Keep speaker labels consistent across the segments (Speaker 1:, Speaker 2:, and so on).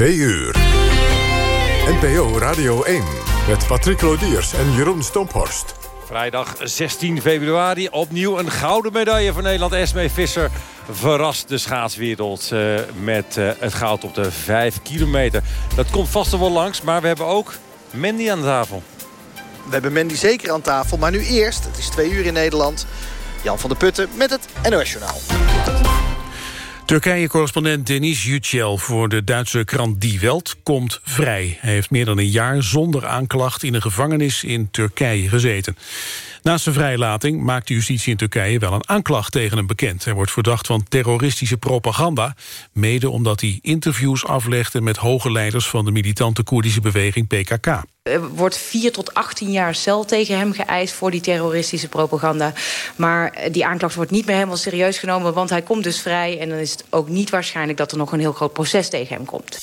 Speaker 1: 2 uur. NPO Radio 1 met Patrick Lodiers en Jeroen Stomphorst.
Speaker 2: Vrijdag 16 februari. Opnieuw een gouden medaille voor Nederland. Esme Visser verrast de schaatswereld uh, met uh, het goud op de 5 kilometer. Dat komt vast wel langs, maar we hebben ook Mandy aan tafel.
Speaker 3: We hebben Mandy zeker aan tafel, maar nu eerst, het is twee uur in Nederland... Jan van der Putten met het NOS Journaal.
Speaker 4: Turkije-correspondent Denis Yücel voor de Duitse krant Die Welt komt vrij. Hij heeft meer dan een jaar zonder aanklacht in een gevangenis in Turkije gezeten. Naast zijn vrijlating maakt de justitie in Turkije wel een aanklacht tegen hem bekend. Hij wordt verdacht van terroristische propaganda, mede omdat hij interviews aflegde met hoge leiders van de militante Koerdische beweging PKK.
Speaker 5: Er wordt 4 tot 18 jaar cel tegen hem geëist voor die terroristische propaganda. Maar die aanklacht wordt niet meer helemaal serieus genomen... want hij komt dus vrij en dan is het ook niet waarschijnlijk... dat er nog een heel groot proces tegen hem komt.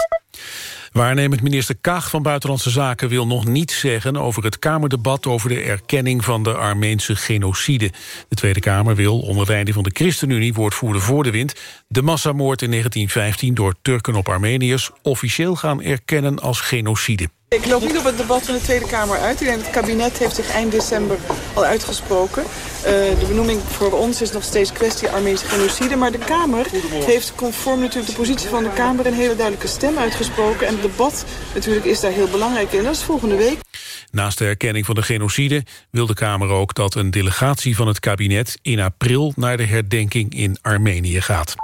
Speaker 4: Waarnemend minister Kaag van Buitenlandse Zaken wil nog niets zeggen over het Kamerdebat over de erkenning van de Armeense genocide. De Tweede Kamer wil, onder leiding van de ChristenUnie, woordvoerder voor de wind, de massamoord in 1915 door Turken op Armeniërs officieel gaan erkennen als genocide.
Speaker 6: Ik loop niet op het debat van de Tweede Kamer uit. Ik denk het kabinet heeft zich eind december al uitgesproken. Uh, de benoeming voor ons is nog steeds kwestie Armeense genocide. Maar de Kamer heeft conform natuurlijk de positie van de Kamer... een hele duidelijke stem uitgesproken. En het debat natuurlijk is daar heel belangrijk in. Dat is volgende week.
Speaker 4: Naast de erkenning van de genocide wil de Kamer ook dat een delegatie van het kabinet in april naar de herdenking in Armenië gaat.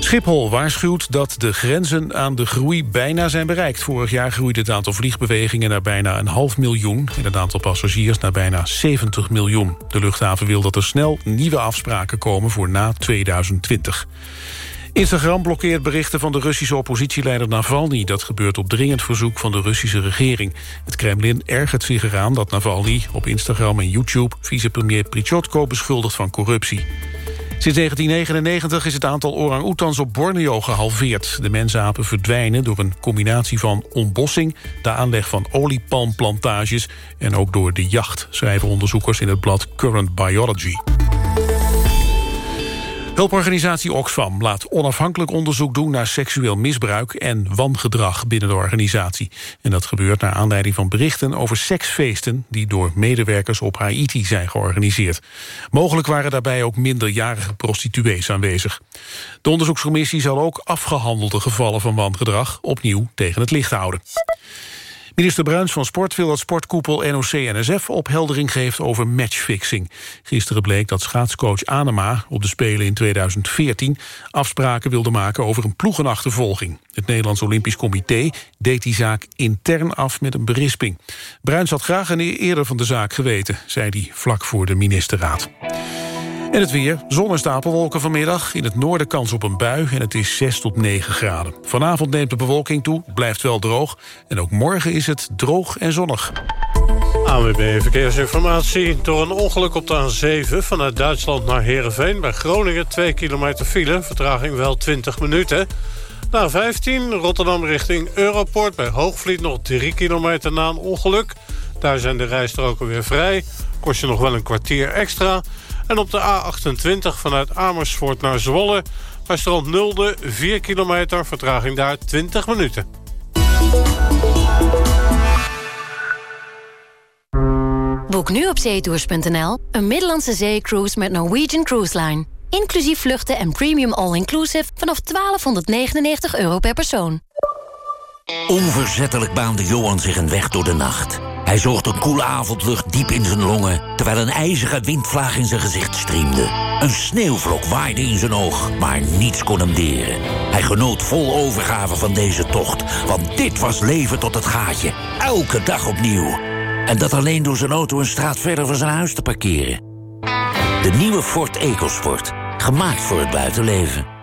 Speaker 4: Schiphol waarschuwt dat de grenzen aan de groei bijna zijn bereikt. Vorig jaar groeide het aantal vliegbewegingen naar bijna een half miljoen... en het aantal passagiers naar bijna 70 miljoen. De luchthaven wil dat er snel nieuwe afspraken komen voor na 2020. Instagram blokkeert berichten van de Russische oppositieleider Navalny. Dat gebeurt op dringend verzoek van de Russische regering. Het Kremlin ergert zich eraan dat Navalny op Instagram en YouTube... vicepremier Prichotko beschuldigt van corruptie. Sinds 1999 is het aantal orang-oetans op Borneo gehalveerd. De mensapen verdwijnen door een combinatie van ontbossing... de aanleg van oliepalmplantages en ook door de jacht... schrijven onderzoekers in het blad Current Biology. Hulporganisatie Oxfam laat onafhankelijk onderzoek doen naar seksueel misbruik en wangedrag binnen de organisatie. En dat gebeurt naar aanleiding van berichten over seksfeesten die door medewerkers op Haiti zijn georganiseerd. Mogelijk waren daarbij ook minderjarige prostituees aanwezig. De onderzoekscommissie zal ook afgehandelde gevallen van wangedrag opnieuw tegen het licht houden. Minister Bruins van Sport wil dat sportkoepel NOC-NSF opheldering geeft over matchfixing. Gisteren bleek dat schaatscoach Anema op de Spelen in 2014 afspraken wilde maken over een ploegenachtervolging. Het Nederlands Olympisch Comité deed die zaak intern af met een berisping. Bruins had graag een eerder van de zaak geweten, zei hij vlak voor de ministerraad. En het weer, zon vanmiddag. In het noorden kans op een bui en het is 6 tot 9 graden. Vanavond neemt de bewolking toe, blijft wel droog. En ook morgen is het droog en zonnig.
Speaker 7: ANWB Verkeersinformatie. Door een ongeluk op de A7 vanuit Duitsland naar Heerenveen... bij Groningen 2 kilometer file, vertraging wel 20 minuten. Na 15 Rotterdam richting Europort bij Hoogvliet nog 3 kilometer na een ongeluk. Daar zijn de rijstroken weer vrij. Kost je nog wel een kwartier extra... En op de A28 vanuit Amersfoort naar Zwolle... bij strand Nulde 4 kilometer, vertraging daar 20 minuten.
Speaker 8: Boek nu op zeetours.nl een Middellandse zeecruise met Norwegian Cruise Line. Inclusief vluchten en premium all-inclusive vanaf 1299 euro per persoon.
Speaker 9: Onverzettelijk baande Johan zich een weg door de nacht. Hij zocht een koele avondlucht diep in zijn longen... terwijl een ijzige windvlaag in zijn gezicht streamde. Een sneeuwvlok waaide in zijn oog, maar niets kon hem deren. Hij genoot vol overgave van deze tocht, want dit was leven tot het gaatje. Elke dag opnieuw. En dat alleen door zijn auto een straat verder van zijn huis te parkeren. De nieuwe Ford EcoSport, gemaakt voor het buitenleven.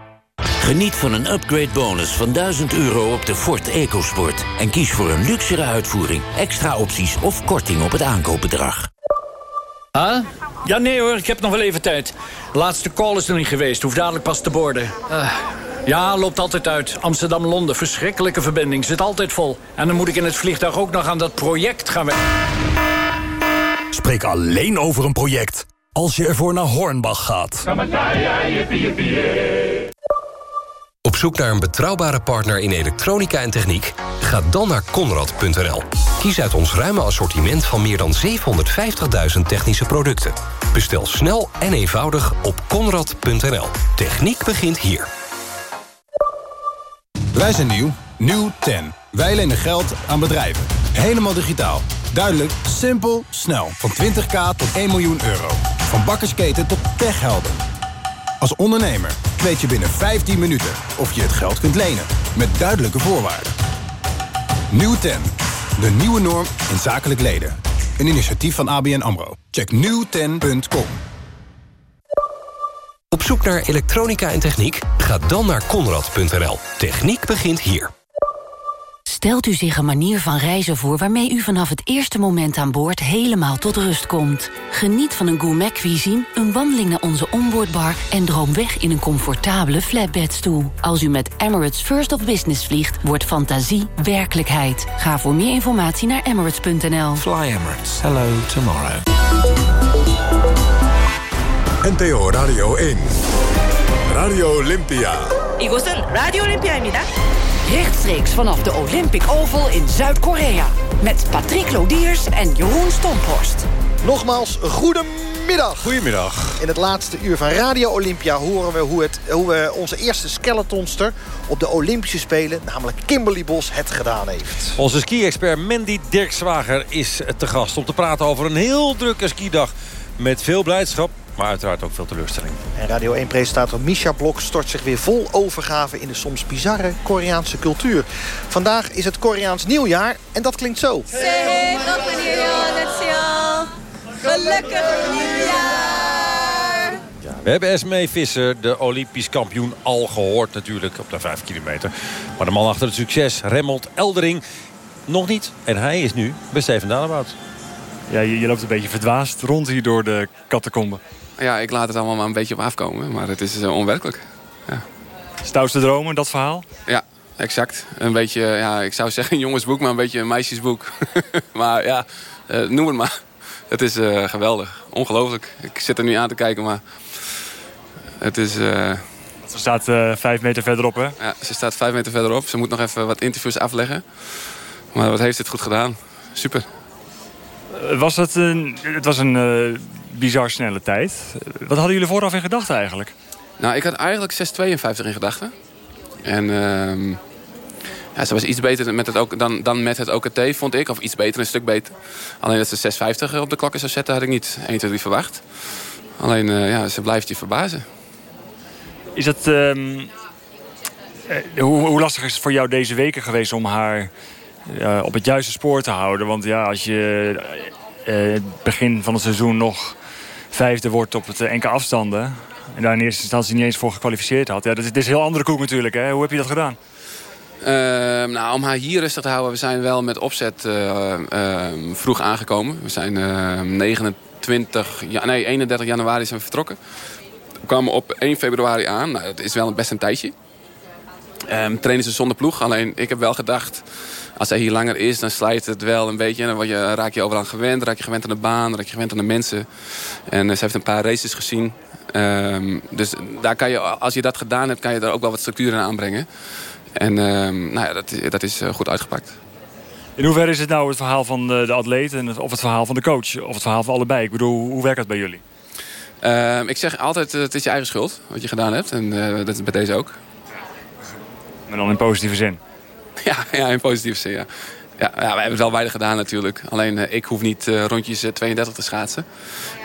Speaker 9: Geniet van een upgrade bonus van 1000 euro op de Ford EcoSport. En kies voor een luxere uitvoering, extra opties of korting op het aankoopbedrag.
Speaker 10: Huh? Ja, nee hoor, ik heb nog wel even tijd. De laatste call is er niet geweest, hoef dadelijk pas te borden. Uh, ja, loopt altijd uit. Amsterdam-Londen, verschrikkelijke verbinding, zit altijd vol. En dan moet ik in het vliegtuig ook nog aan dat project gaan
Speaker 11: Spreek alleen over een project als je ervoor naar Hornbach gaat.
Speaker 12: Op zoek naar een betrouwbare partner in elektronica en techniek? Ga dan naar Conrad.nl. Kies uit ons ruime assortiment van meer dan 750.000 technische producten. Bestel snel en eenvoudig op Conrad.nl. Techniek begint hier.
Speaker 13: Wij zijn nieuw. Nieuw 10. Wij lenen geld aan bedrijven. Helemaal digitaal. Duidelijk, simpel, snel. Van 20k tot 1 miljoen euro. Van bakkersketen tot techhelden. Als ondernemer weet je binnen 15 minuten of je het geld kunt lenen. Met duidelijke voorwaarden. Nieuw 10. De nieuwe norm in zakelijk leden. Een initiatief van ABN AMRO. Check nieuwten.com.
Speaker 12: Op zoek naar elektronica en techniek? Ga dan naar Conrad.nl. Techniek begint hier
Speaker 14: Stelt u zich een manier van reizen voor waarmee u vanaf het eerste moment aan boord helemaal tot rust komt. Geniet van een gourmet cuisine, een wandeling naar onze onboardbar en droom weg in een comfortabele flatbedstoel. Als u met Emirates First of Business vliegt, wordt fantasie werkelijkheid. Ga voor meer informatie naar emirates.nl.
Speaker 15: Fly Emirates. Hello tomorrow.
Speaker 1: NPO Radio 1. Radio Olympia.
Speaker 16: 이곳은 라디오 올림피아입니다.
Speaker 17: Rechtstreeks vanaf de Olympic Oval in Zuid-Korea. Met Patrick Lodiers en Jeroen Stomphorst.
Speaker 3: Nogmaals, goedemiddag.
Speaker 2: Goedemiddag.
Speaker 3: In het laatste uur van Radio Olympia horen we hoe, het, hoe we onze eerste skeletonster... op de Olympische Spelen, namelijk Kimberly Bos, het gedaan heeft.
Speaker 2: Onze ski-expert Mandy Dirkswager is te gast... om te praten over een heel drukke skidag met veel blijdschap maar uiteraard ook veel teleurstelling.
Speaker 3: En Radio 1-presentator Misha Blok stort zich weer vol overgave... in de soms bizarre Koreaanse cultuur. Vandaag is het Koreaans nieuwjaar en dat klinkt zo.
Speaker 16: Gelukkig nieuwjaar!
Speaker 2: We hebben Esmee Visser, de Olympisch kampioen, al gehoord natuurlijk op de 5 kilometer. Maar de man achter het succes, Remmelt Eldering, nog niet. En hij is nu bij Steven Dalebout.
Speaker 18: Ja, je, je loopt een beetje verdwaasd rond hier door de catacomben.
Speaker 19: Ja, ik laat het allemaal maar een beetje op afkomen. Maar het is uh, onwerkelijk. Ja.
Speaker 18: Stoutste dromen, dat verhaal?
Speaker 19: Ja, exact. Een beetje, ja, ik zou zeggen een jongensboek, maar een beetje een meisjesboek. maar ja, uh, noem het maar. Het is uh, geweldig. Ongelooflijk. Ik zit er nu aan te kijken, maar het is...
Speaker 18: Ze staat vijf meter verderop, hè?
Speaker 19: Ja, ze staat vijf meter verderop. Ze moet nog even wat interviews afleggen. Maar wat heeft dit goed gedaan. Super.
Speaker 18: Was het, een, het was een bizar snelle tijd. Wat hadden jullie vooraf in gedachten eigenlijk?
Speaker 19: Nou, ik had eigenlijk 6,52 in gedachten. En uh, ja, ze was iets beter met het ook, dan, dan met het OKT, vond ik. Of iets beter, een stuk beter. Alleen dat ze 6,50 op de klokken zou zetten, had ik niet 1, 2, 3 verwacht. Alleen, uh, ja, ze blijft je verbazen.
Speaker 18: Is het... Um, hoe, hoe lastig is het voor jou deze weken geweest om haar uh, op het juiste spoor te houden. Want ja, als je uh, het begin van het seizoen nog vijfde wordt op het enkele afstanden... en daar in eerste instantie niet eens voor gekwalificeerd had... Ja, dat is, een heel andere koek natuurlijk. Hè? Hoe heb je dat gedaan?
Speaker 19: Uh, nou, om haar hier rustig te houden, we zijn wel met opzet vroeg aangekomen. We zijn 29, ja, nee, 31 januari zijn vertrokken. We kwamen op 1 februari aan. Nou, dat is wel best een tijdje. Trainen ze zonder ploeg. Alleen ik heb wel gedacht, als hij hier langer is, dan slijt het wel een beetje. En dan je, raak je overal gewend. Raak je gewend aan de baan, raak je gewend aan de mensen. En uh, ze heeft een paar races gezien. Um, dus daar kan je, als je dat gedaan hebt, kan je daar ook wel wat structuur in aanbrengen. En um, nou ja, dat, dat is uh, goed uitgepakt.
Speaker 18: In hoeverre is het nou het verhaal van de, atleet en of het verhaal van de coach? Of het verhaal van allebei? Ik bedoel, hoe werkt dat bij jullie?
Speaker 19: Uh, ik zeg altijd, het is je eigen schuld wat je gedaan hebt. En uh, dat is bij deze ook.
Speaker 18: Maar dan in positieve zin?
Speaker 19: Ja, ja in positieve zin, ja. Ja, ja, we hebben het wel weinig gedaan natuurlijk. Alleen uh, ik hoef niet uh, rondjes uh, 32 te schaatsen.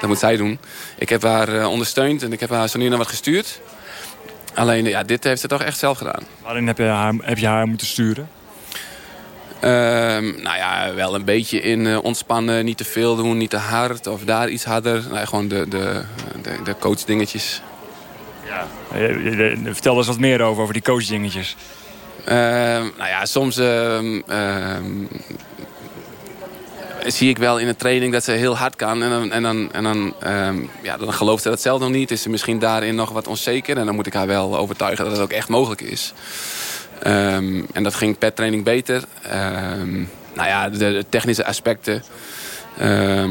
Speaker 19: Dat moet zij doen. Ik heb haar ondersteund en ik heb haar zo nu naar wat gestuurd. Alleen ja, dit heeft ze toch echt zelf gedaan.
Speaker 18: Waarin heb je haar, heb je haar moeten sturen?
Speaker 19: Ehm, nou ja, wel een beetje in ontspannen. Niet te veel doen, niet te hard. Of daar iets harder. Nou, gewoon de, de, de, de coachdingetjes.
Speaker 18: Ja. Vertel eens wat meer over, over die coachdingetjes.
Speaker 19: Uh, nou ja, soms uh, uh, zie ik wel in de training dat ze heel hard kan. En dan, en dan, en dan, ehm, ja, dan gelooft ze dat zelf nog niet. Is ze misschien daarin nog wat onzeker. En dan moet ik haar wel overtuigen dat het ook echt mogelijk is. Ehm, en dat ging per training beter. nou ja, de, technische aspecten.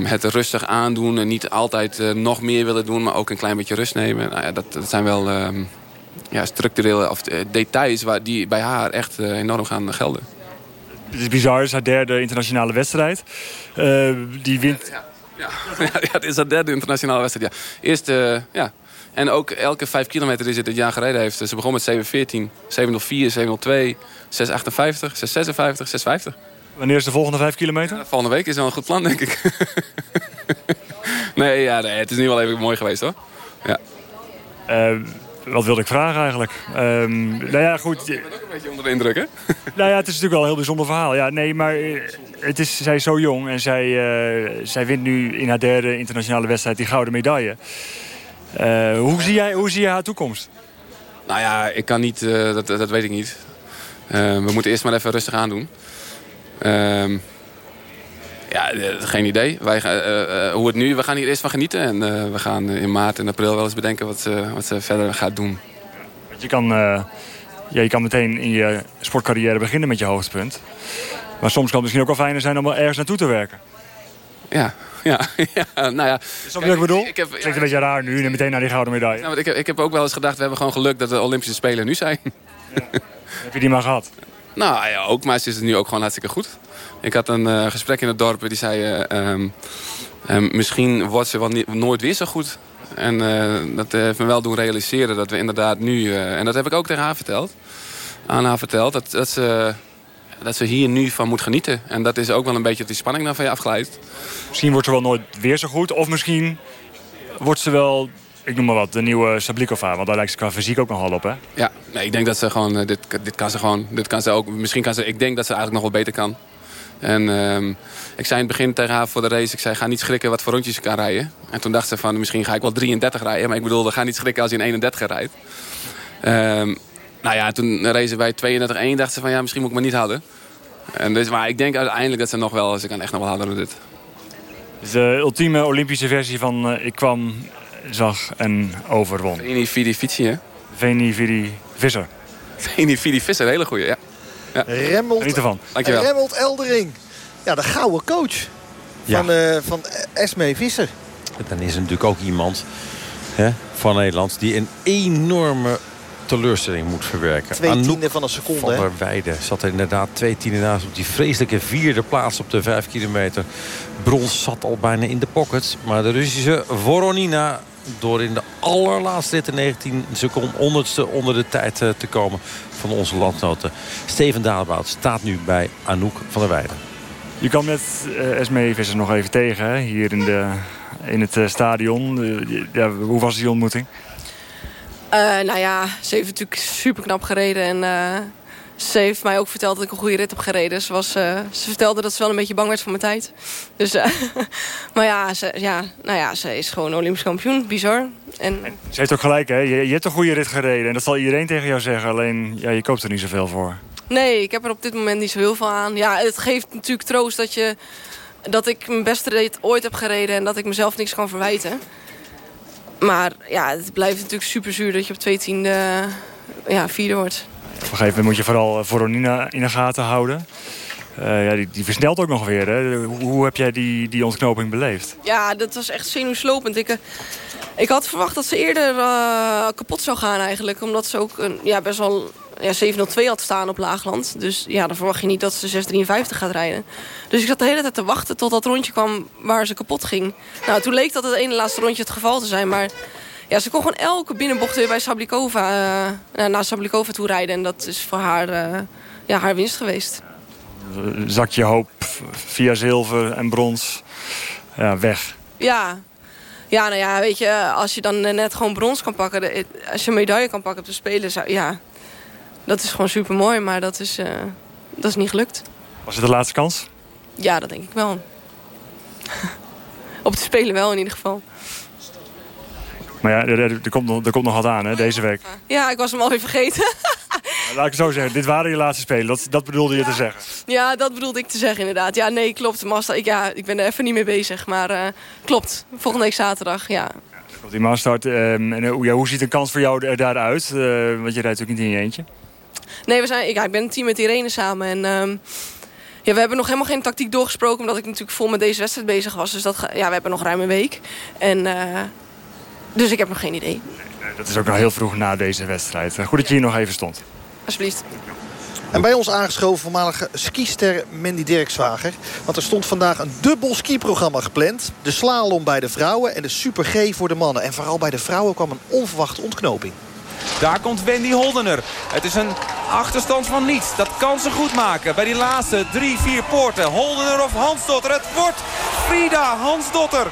Speaker 19: het rustig aandoen en niet altijd uh, nog meer willen doen, maar ook een klein beetje rust nemen. Nou ja, dat, dat zijn wel ja, structurele of, eh, details waar, die bij haar echt eh, enorm gaan gelden.
Speaker 18: Het is bizar, het is haar derde internationale wedstrijd. Eh, die wint...
Speaker 19: Ja, ja. ja, het is haar derde internationale wedstrijd. Ja. Eerst, ja. En ook elke vijf kilometer die ze dit jaar gereden heeft. Ze begon met 7.14, 7.04, 7.02, 6.58, 6.56, 6.50.
Speaker 18: Wanneer is de volgende vijf kilometer?
Speaker 19: Ja, volgende week is wel een goed plan, denk ik. nee, ja, nee, het is nu wel even mooi geweest, hoor. Ja.
Speaker 18: Wat wilde ik vragen eigenlijk? Ehm, nou ja, goed.
Speaker 19: Ik ben ook een beetje onder de indruk, hè?
Speaker 18: Nou ja, het is natuurlijk wel een heel bijzonder verhaal. Ja, nee, maar eh, het is, zij is zo jong en zij, eh, zij wint nu in haar derde internationale wedstrijd die gouden medaille. Eh, hoe, zie jij, hoe zie je haar toekomst?
Speaker 19: Nou ja, ik kan niet, dat, dat weet ik niet. Eh, we moeten eerst maar even rustig aandoen. Ehm ja, eh, geen idee. Wij, eh, eh, hoe het nu, we gaan hier eerst van genieten. En we gaan in maart en april wel eens bedenken wat ze, wat ze verder gaat doen.
Speaker 18: Je kan, ja, je kan meteen in je sportcarrière beginnen met je hoogtepunt. Maar soms kan het misschien ook wel fijner zijn om wel ergens naartoe te werken.
Speaker 19: Ja, ja, ja nou ja.
Speaker 18: Je wat ik bedoel?
Speaker 19: Ik heb,
Speaker 18: Klinkt een beetje raar nu en meteen naar die gouden medaille.
Speaker 19: Nou, ik, heb, ik heb ook wel eens gedacht, we hebben gewoon geluk dat de Olympische Spelen nu zijn.
Speaker 18: Heb je die maar gehad?
Speaker 19: Nou ja, ook, maar ze is het nu ook gewoon hartstikke goed. Ik had een eh, gesprek in het dorp, die zei... eh, ehm, ehm, misschien wordt ze wel nooit weer zo goed. En eh, dat heeft me wel doen realiseren dat we inderdaad nu... en dat heb ik ook tegen haar verteld. Aan haar verteld, dat, dat, ze, dat ze hier nu van moet genieten. En dat is ook wel een beetje die spanning dan van je afglijdt.
Speaker 18: Misschien wordt ze wel nooit weer zo goed. Of misschien wordt ze wel, ik noem maar wat, de nieuwe Sablikova. Want daar lijkt ze qua fysiek ook nogal op, hè?
Speaker 19: Ja, nee, ik denk dat ze gewoon... eh, dit, dit kan ze gewoon... Dit kan ze ook, misschien kan ze... Ik denk dat ze eigenlijk nog wel beter kan. En ehm, ik zei in het begin tegen haar voor de race... Ik zei, ga niet schrikken wat voor rondjes je kan rijden. En toen dacht ze van, misschien ga ik wel 33 rijden. Maar ik bedoelde, ga niet schrikken als je een 31 rijdt. Ehm, nou ja, toen racen wij 32-1. Dacht ze van, ja, misschien moet ik me niet houden. En dus, maar ik denk uiteindelijk dat ze nog wel... Ze kan echt nog wel harder dan dit.
Speaker 18: De ultieme Olympische versie van eh, ik kwam, zag en overwon.
Speaker 19: Veni Vidi Vici, hè?
Speaker 18: Veni Vidi Visser.
Speaker 19: Veni Vidi Visser, een hele goeie, ja. ja.
Speaker 3: Remmelt,
Speaker 18: Geniet ervan.
Speaker 19: Dankjewel.
Speaker 3: Remmelt Eldering. Ja, de gouden coach van, eh van Esme Visser.
Speaker 2: Dan is er natuurlijk ook iemand hè, van Nederland... die een enorme teleurstelling moet verwerken.
Speaker 3: Twee
Speaker 2: Anouk
Speaker 3: tienden van een seconde.
Speaker 2: van der Weijden zat er inderdaad twee tienden naast... op die vreselijke vierde plaats op de vijf kilometer. Brons zat al bijna in de pocket. Maar de Russische Voronina... door in de allerlaatste rit de 19 seconden honderdste onder de tijd eh, te komen... van onze landnoten. Steven Dalebout staat nu bij Anouk van der Weijden.
Speaker 18: Je kwam net uh, Esmee Visser nog even tegen, hè? hier in, de, in het eh, stadion. Eh, ja, hoe was die ontmoeting?
Speaker 20: Eh, nou ja, ze heeft natuurlijk super knap gereden. En eh, ze heeft mij ook verteld dat ik een goede rit heb gereden. Ze, was, eh, ze vertelde dat ze wel een beetje bang werd voor mijn tijd. Dus, maar ja, ze, ja, nou ja, ze is gewoon Olympisch kampioen. Bizar. En,
Speaker 18: Ze heeft ook gelijk, hè? Je, je hebt een goede rit gereden. En dat zal iedereen tegen jou zeggen. Alleen, ja, je koopt er niet zoveel voor.
Speaker 20: nee, ik heb er op dit moment niet zo heel veel aan. Ja, het geeft natuurlijk troost dat, je, dat ik mijn beste rit ooit heb gereden. En dat ik mezelf niks kan verwijten. Maar ja, het blijft natuurlijk super zuur dat je op twee tiende ja, vierde wordt.
Speaker 18: Op een gegeven moment moet je vooral Voronina in de gaten houden. Eh, ja, die, die versnelt ook nog weer. Hè? Hoe, heb jij die, die ontknoping beleefd?
Speaker 20: Ja, dat was echt zenuwslopend. Ik, eh, ik had verwacht dat ze eerder eh, kapot zou gaan eigenlijk. Omdat ze ook een, ja, best wel ja, 702 had staan op Laagland. Dus ja, dan verwacht je niet dat ze 653 gaat rijden. Dus ik zat de hele tijd te wachten tot dat rondje kwam waar ze kapot ging. Nou, toen leek dat het ene laatste rondje het geval te zijn. Maar ja, ze kon gewoon elke binnenbocht weer bij Sablikova, naar Sablikova toe rijden. En dat is voor haar, ja, haar winst geweest.
Speaker 18: Zak je hoop via zilver en brons ja, weg.
Speaker 20: Ja. Ja, nou ja, weet je, als je dan net gewoon brons kan pakken... de- als je een medaille kan pakken op de Spelen, zou, ja, dat is gewoon super mooi. Maar dat is, eh, dat is niet gelukt.
Speaker 18: Was het de laatste kans?
Speaker 20: Ja, dat denk ik wel. op de Spelen wel in ieder geval.
Speaker 18: Maar ja, er, er, komt, nog, er komt nog wat aan hè, deze week.
Speaker 20: Ja, ik was hem alweer vergeten.
Speaker 18: Laat ik het zo zeggen, dit waren je laatste spelen. Dat, dat bedoelde je te zeggen.
Speaker 20: ja, dat bedoelde ik te zeggen inderdaad. Ja, nee, klopt. Mazda, ik, ja, ik ben er even niet mee bezig. Maar eh, klopt. Volgende week zaterdag, ja.
Speaker 18: Komt die maanstart. ehm en, hoe- ja, hoe ziet een kans voor jou er daaruit? Eh, want je rijdt natuurlijk niet in je eentje.
Speaker 20: Nee, we zijn, ik, ja, ik ben een team met Irene samen. En ehm, ja, we hebben nog helemaal geen tactiek doorgesproken... omdat ik natuurlijk vol met deze wedstrijd bezig was. Dus dat, ja, we hebben nog ruim een week. En, eh, dus ik heb nog geen idee.
Speaker 18: Dat is ook nog heel vroeg na deze wedstrijd. Goed dat je hier nog even stond.
Speaker 20: Alsjeblieft.
Speaker 3: En bij ons aangeschoven voormalige skister Mandy Dirkswager. Want er stond vandaag een dubbel skiprogramma gepland. De slalom bij de vrouwen en de Super G voor de mannen. En vooral bij de vrouwen kwam een onverwachte ontknoping.
Speaker 21: Daar komt Wendy Holdener. Het is een achterstand van niets. Dat kan ze goed maken bij die laatste drie, vier poorten. Holdener of Hansdotter. Het wordt Frida Hansdotter.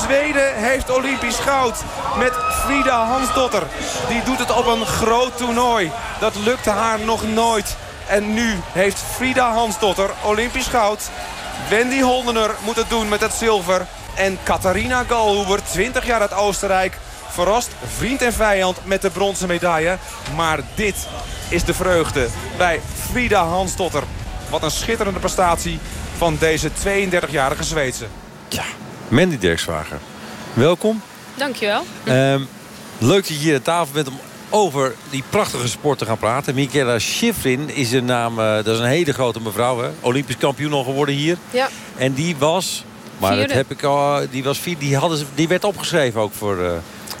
Speaker 21: Zweden heeft Olympisch goud met Frida Hansdotter. Die doet het op een groot toernooi. Dat lukte haar nog nooit. En nu heeft Frida Hansdotter Olympisch goud. Wendy Holdener moet het doen met het zilver. En Catharina Galhuber, 20 jaar uit Oostenrijk... verrast vriend en vijand met de bronzen medaille. Maar dit is de vreugde bij Frida Hansdotter. Wat een schitterende prestatie van deze 32-jarige Zweedse.
Speaker 2: Mandy Dirkswager, welkom.
Speaker 22: Dankjewel.
Speaker 2: Um, leuk dat je hier aan tafel bent om over die prachtige sport te gaan praten. Michaela Schifrin is een naam, uh, dat is een hele grote mevrouw. Hè? Olympisch kampioen al geworden hier.
Speaker 22: Ja.
Speaker 2: En die was, maar
Speaker 22: Vierde.
Speaker 2: dat heb ik al, die was vier, die, hadden ze, die werd opgeschreven ook voor uh,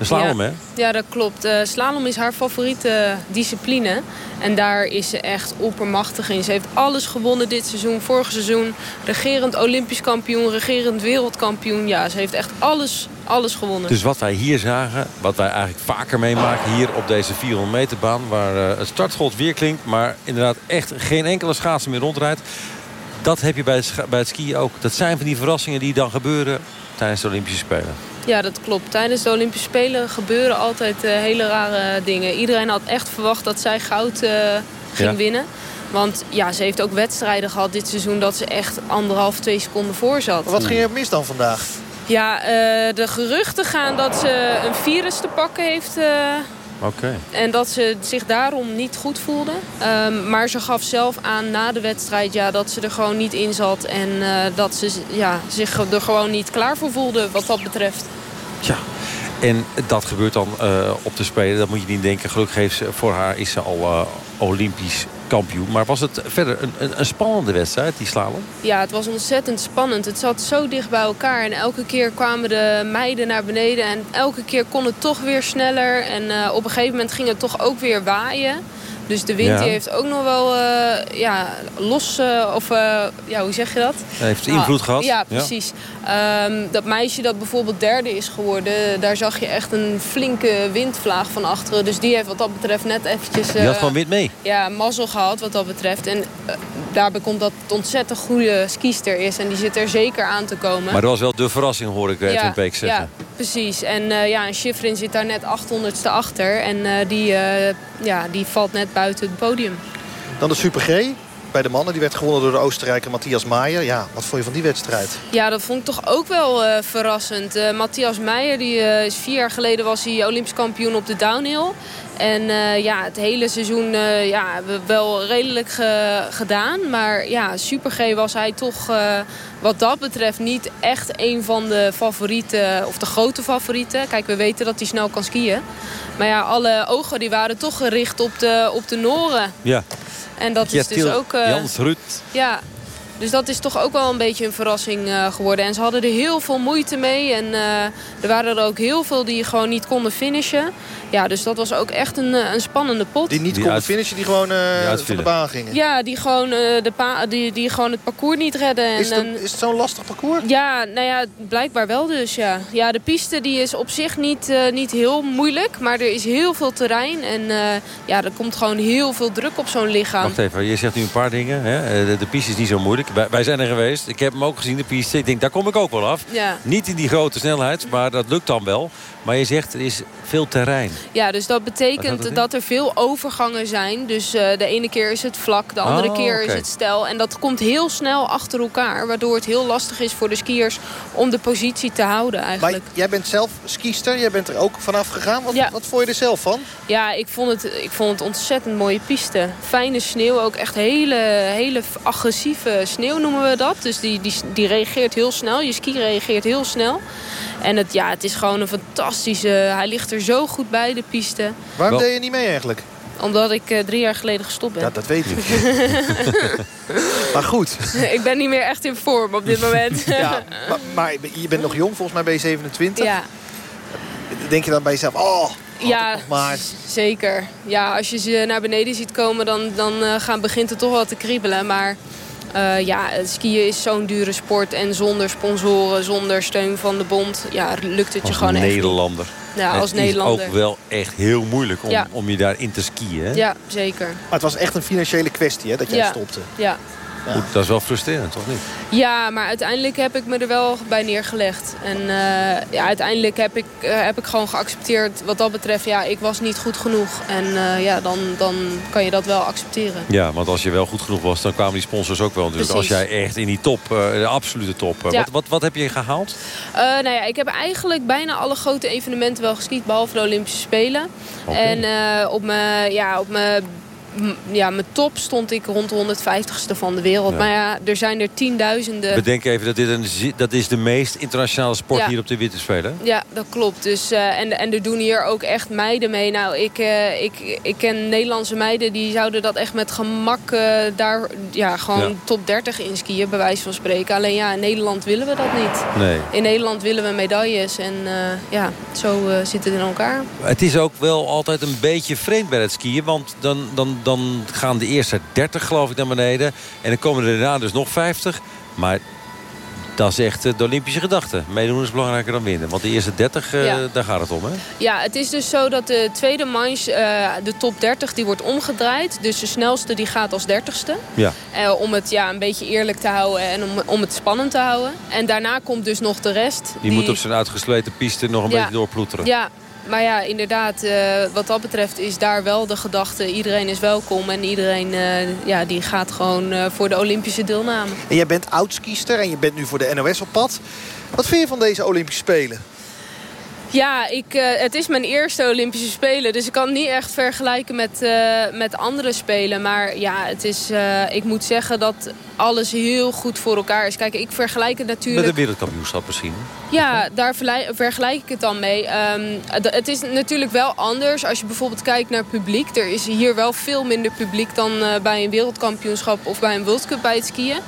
Speaker 2: de slalom,
Speaker 22: ja.
Speaker 2: hè?
Speaker 22: Ja, dat klopt. Uh, slalom is haar favoriete discipline. En daar is ze echt oppermachtig in. Ze heeft alles gewonnen dit seizoen, vorig seizoen. Regerend Olympisch kampioen, regerend wereldkampioen. Ja, ze heeft echt alles, alles gewonnen.
Speaker 2: Dus wat wij hier zagen, wat wij eigenlijk vaker meemaken hier op deze 400 meter baan... waar uh, het startschot weer klinkt, maar inderdaad echt geen enkele schaatser meer rondrijdt... dat heb je bij het, bij het skiën ook. Dat zijn van die verrassingen die dan gebeuren tijdens de Olympische Spelen.
Speaker 22: Ja, dat klopt. Tijdens de Olympische Spelen gebeuren altijd uh, hele rare dingen. Iedereen had echt verwacht dat zij goud uh, ging ja. winnen. Want ja, ze heeft ook wedstrijden gehad dit seizoen... dat ze echt anderhalf, twee seconden voor zat.
Speaker 3: Wat ging er mis dan vandaag?
Speaker 22: Ja, uh, de geruchten gaan dat ze een virus te pakken heeft...
Speaker 2: Okay.
Speaker 22: En dat ze zich daarom niet goed voelde. Um, maar ze gaf zelf aan na de wedstrijd ja, dat ze er gewoon niet in zat. En uh, dat ze ja, zich er gewoon niet klaar voor voelde wat dat betreft.
Speaker 2: Ja, en dat gebeurt dan uh, op de Spelen. Dat moet je niet denken. Gelukkig heeft ze, voor haar is ze al uh, Olympisch kampioen. Maar was het verder een, een, een, spannende wedstrijd, die slalom?
Speaker 22: Ja, het was ontzettend spannend. Het zat zo dicht bij elkaar. En elke keer kwamen de meiden naar beneden. En elke keer kon het toch weer sneller. En uh, op een gegeven moment ging het toch ook weer waaien. Dus de wind ja. die heeft ook nog wel uh, ja, los... Uh, of uh, ja, hoe zeg je dat?
Speaker 2: Heeft invloed
Speaker 22: ah,
Speaker 2: gehad.
Speaker 22: Ja, precies. Ja. Um, dat meisje dat bijvoorbeeld derde is geworden... daar zag je echt een flinke windvlaag van achteren. Dus die heeft wat dat betreft net eventjes...
Speaker 2: Die had gewoon wind mee?
Speaker 22: Ja, mazzel gehad wat dat betreft. En daarbij komt dat het ontzettend goede skiester is. En die zit er zeker aan te komen.
Speaker 2: Maar dat was wel de verrassing, hoor ik ja, Peek zeggen.
Speaker 22: Ja, precies. En uh, ja, en Schifrin zit daar net 800ste achter. En uh, die, uh, ja, die valt net buiten het podium.
Speaker 3: Dan de Super G bij de mannen. Die werd gewonnen door de Oostenrijker Matthias Maier. Ja, wat vond je van die wedstrijd?
Speaker 22: Ja, dat vond ik toch ook wel uh, verrassend. Uh, Matthias Meijer, die uh, is vier jaar geleden was hij Olympisch kampioen op de downhill. En uh, ja, het hele seizoen uh, ja, hebben we wel redelijk ge gedaan. Maar ja, Super G was hij toch uh, wat dat betreft niet echt een van de favorieten. Of de grote favorieten. Kijk, we weten dat hij snel kan skiën. Maar ja, alle ogen die waren toch gericht op de, op de Noren.
Speaker 2: Ja.
Speaker 22: En dat is dus ook...
Speaker 2: Jans Ruud.
Speaker 22: Ja, dus dat is toch ook wel een beetje een verrassing uh, geworden. En ze hadden er heel veel moeite mee. En uh, er waren er ook heel veel die gewoon niet konden finishen. Ja, dus dat was ook echt een, een spannende pot.
Speaker 3: Die niet die konden uit... finishen, die gewoon uh, van de baan gingen?
Speaker 22: Ja, die gewoon, de pa die, die gewoon het parcours niet redden. En,
Speaker 3: is, het, is het zo'n lastig parcours?
Speaker 22: Ja, nou ja, blijkbaar wel dus, ja. Ja, de piste die is op zich niet, niet heel moeilijk. Maar er is heel veel terrein. En ja, er komt gewoon heel veel druk op zo'n lichaam.
Speaker 2: Wacht even, je zegt nu een paar dingen. Hè? De, de piste is niet zo moeilijk. Wij, wij zijn er geweest. Ik heb hem ook gezien, de piste. Ik denk, daar kom ik ook wel af.
Speaker 22: Ja.
Speaker 2: Niet in die grote snelheid, maar dat lukt dan wel. Maar je zegt, er is veel terrein.
Speaker 22: Ja, dus dat betekent dat, dat er veel overgangen zijn. Dus uh, de ene keer is het vlak, de andere
Speaker 2: oh,
Speaker 22: keer
Speaker 2: okay.
Speaker 22: is het stijl. En dat komt heel snel achter elkaar. Waardoor het heel lastig is voor de skiers om de positie te houden eigenlijk.
Speaker 3: Maar jij bent zelf skiester, jij bent er ook vanaf gegaan. Wat,
Speaker 22: ja.
Speaker 3: wat vond je er zelf van?
Speaker 22: Ja, ik vond het, ik vond het ontzettend mooie piste. Fijne sneeuw, ook echt hele, hele agressieve sneeuw noemen we dat. Dus die, die, die reageert heel snel, je ski reageert heel snel. En het, ja, het is gewoon een fantastische... Hij ligt er zo goed bij, de piste.
Speaker 3: Waarom deed je niet mee eigenlijk?
Speaker 22: Omdat ik uh, drie jaar geleden gestopt ben.
Speaker 3: Ja, dat weet ik. maar goed.
Speaker 22: ik ben niet meer echt in vorm op dit moment.
Speaker 3: ja, maar, maar, je bent nog jong, volgens mij ben je 27.
Speaker 22: Ja.
Speaker 3: Denk je dan bij jezelf... Oh,
Speaker 22: ja,
Speaker 3: maar.
Speaker 22: zeker. Ja, als je ze naar beneden ziet komen, dan, dan eh, gaan, begint het toch wel te kriebelen. Maar eh, ja, het skiën is zo'n dure sport. En zonder sponsoren, zonder steun van de bond... ja, lukt het je gewoon echt.
Speaker 2: Nederlander.
Speaker 22: Ja,
Speaker 2: Het
Speaker 22: als
Speaker 2: is
Speaker 22: Nederlander.
Speaker 2: ook wel echt heel moeilijk om,
Speaker 22: Ja.
Speaker 2: om je daarin te skiën. Hè?
Speaker 22: Ja, zeker.
Speaker 3: Maar het was echt een financiële kwestie hè, dat jij
Speaker 22: Ja.
Speaker 3: stopte.
Speaker 22: Ja.
Speaker 2: Goed, dat is wel frustrerend, toch niet?
Speaker 22: Ja, maar uiteindelijk heb ik me er wel bij neergelegd. En eh, ja, uiteindelijk heb ik, eh, heb ik gewoon geaccepteerd wat dat betreft. Ja, ik was niet goed genoeg. En eh, ja, dan, dan kan je dat wel accepteren.
Speaker 2: Ja, want als je wel goed genoeg was, dan kwamen die sponsors ook wel natuurlijk.
Speaker 22: Precies.
Speaker 2: Als jij echt in die top, de absolute top.
Speaker 22: Ja.
Speaker 2: wat, wat, wat heb je gehaald?
Speaker 22: Eh, nou ja, ik heb eigenlijk bijna alle grote evenementen wel geskiet, behalve de Olympische Spelen. En op mijn ja, op mijn ja, mijn top stond ik rond de 150ste van de wereld.
Speaker 2: Ja.
Speaker 22: Maar ja, er zijn er tienduizenden.
Speaker 2: Bedenk even dat dit een, dat is de meest internationale sport
Speaker 22: Ja.
Speaker 2: hier op de Witte Spelen.
Speaker 22: Ja, dat klopt. Dus, eh, en, en er doen hier ook echt meiden mee. Nou, ik, eh, ik, ik ken Nederlandse meiden die zouden dat echt met gemak eh, daar ja, gewoon
Speaker 2: Ja.
Speaker 22: top 30 in skiën, bij wijze van spreken. Alleen ja, in Nederland willen we dat niet.
Speaker 2: Nee.
Speaker 22: In Nederland willen we medailles en ja, zo zit het in elkaar.
Speaker 2: Het is ook wel altijd een beetje vreemd bij het skiën. Want dan, dan, dan gaan de eerste 30 geloof ik naar beneden. En dan komen er daarna dus nog 50. Maar dat is echt eh, de Olympische gedachte. Meedoen is belangrijker dan winnen. Want de eerste 30, eh,
Speaker 22: Ja.
Speaker 2: daar gaat het om. Hè?
Speaker 22: Ja, het is dus zo dat de tweede manche, eh, de top 30, die wordt omgedraaid. Dus de snelste die gaat als dertigste.
Speaker 2: Ja.
Speaker 22: Om het ja, een beetje eerlijk te houden en om, om het spannend te houden. En daarna komt dus nog de rest.
Speaker 2: Die, moet op zijn uitgesleten piste nog een
Speaker 22: Ja.
Speaker 2: beetje doorploeteren.
Speaker 22: Ja, maar ja, inderdaad, eh, wat dat betreft is daar wel de gedachte... iedereen is welkom en iedereen eh, ja, die gaat gewoon eh, voor de Olympische deelname.
Speaker 3: En jij bent oudskiester en je bent nu voor de NOS op pad. Wat vind je van deze Olympische Spelen?
Speaker 22: Ja, ik, eh, het is mijn eerste Olympische Spelen. Dus ik kan het niet echt vergelijken met, eh, met andere Spelen. Maar ja, het is, eh, ik moet zeggen dat alles heel goed voor elkaar is. Kijk, ik vergelijk het natuurlijk...
Speaker 2: Met een wereldkampioenschap misschien.
Speaker 22: Ja, daar vergelijk ik het dan mee. Ehm, het is natuurlijk wel anders als je bijvoorbeeld kijkt naar publiek. Er is hier wel veel minder publiek dan bij een wereldkampioenschap of bij een World Cup bij het skiën.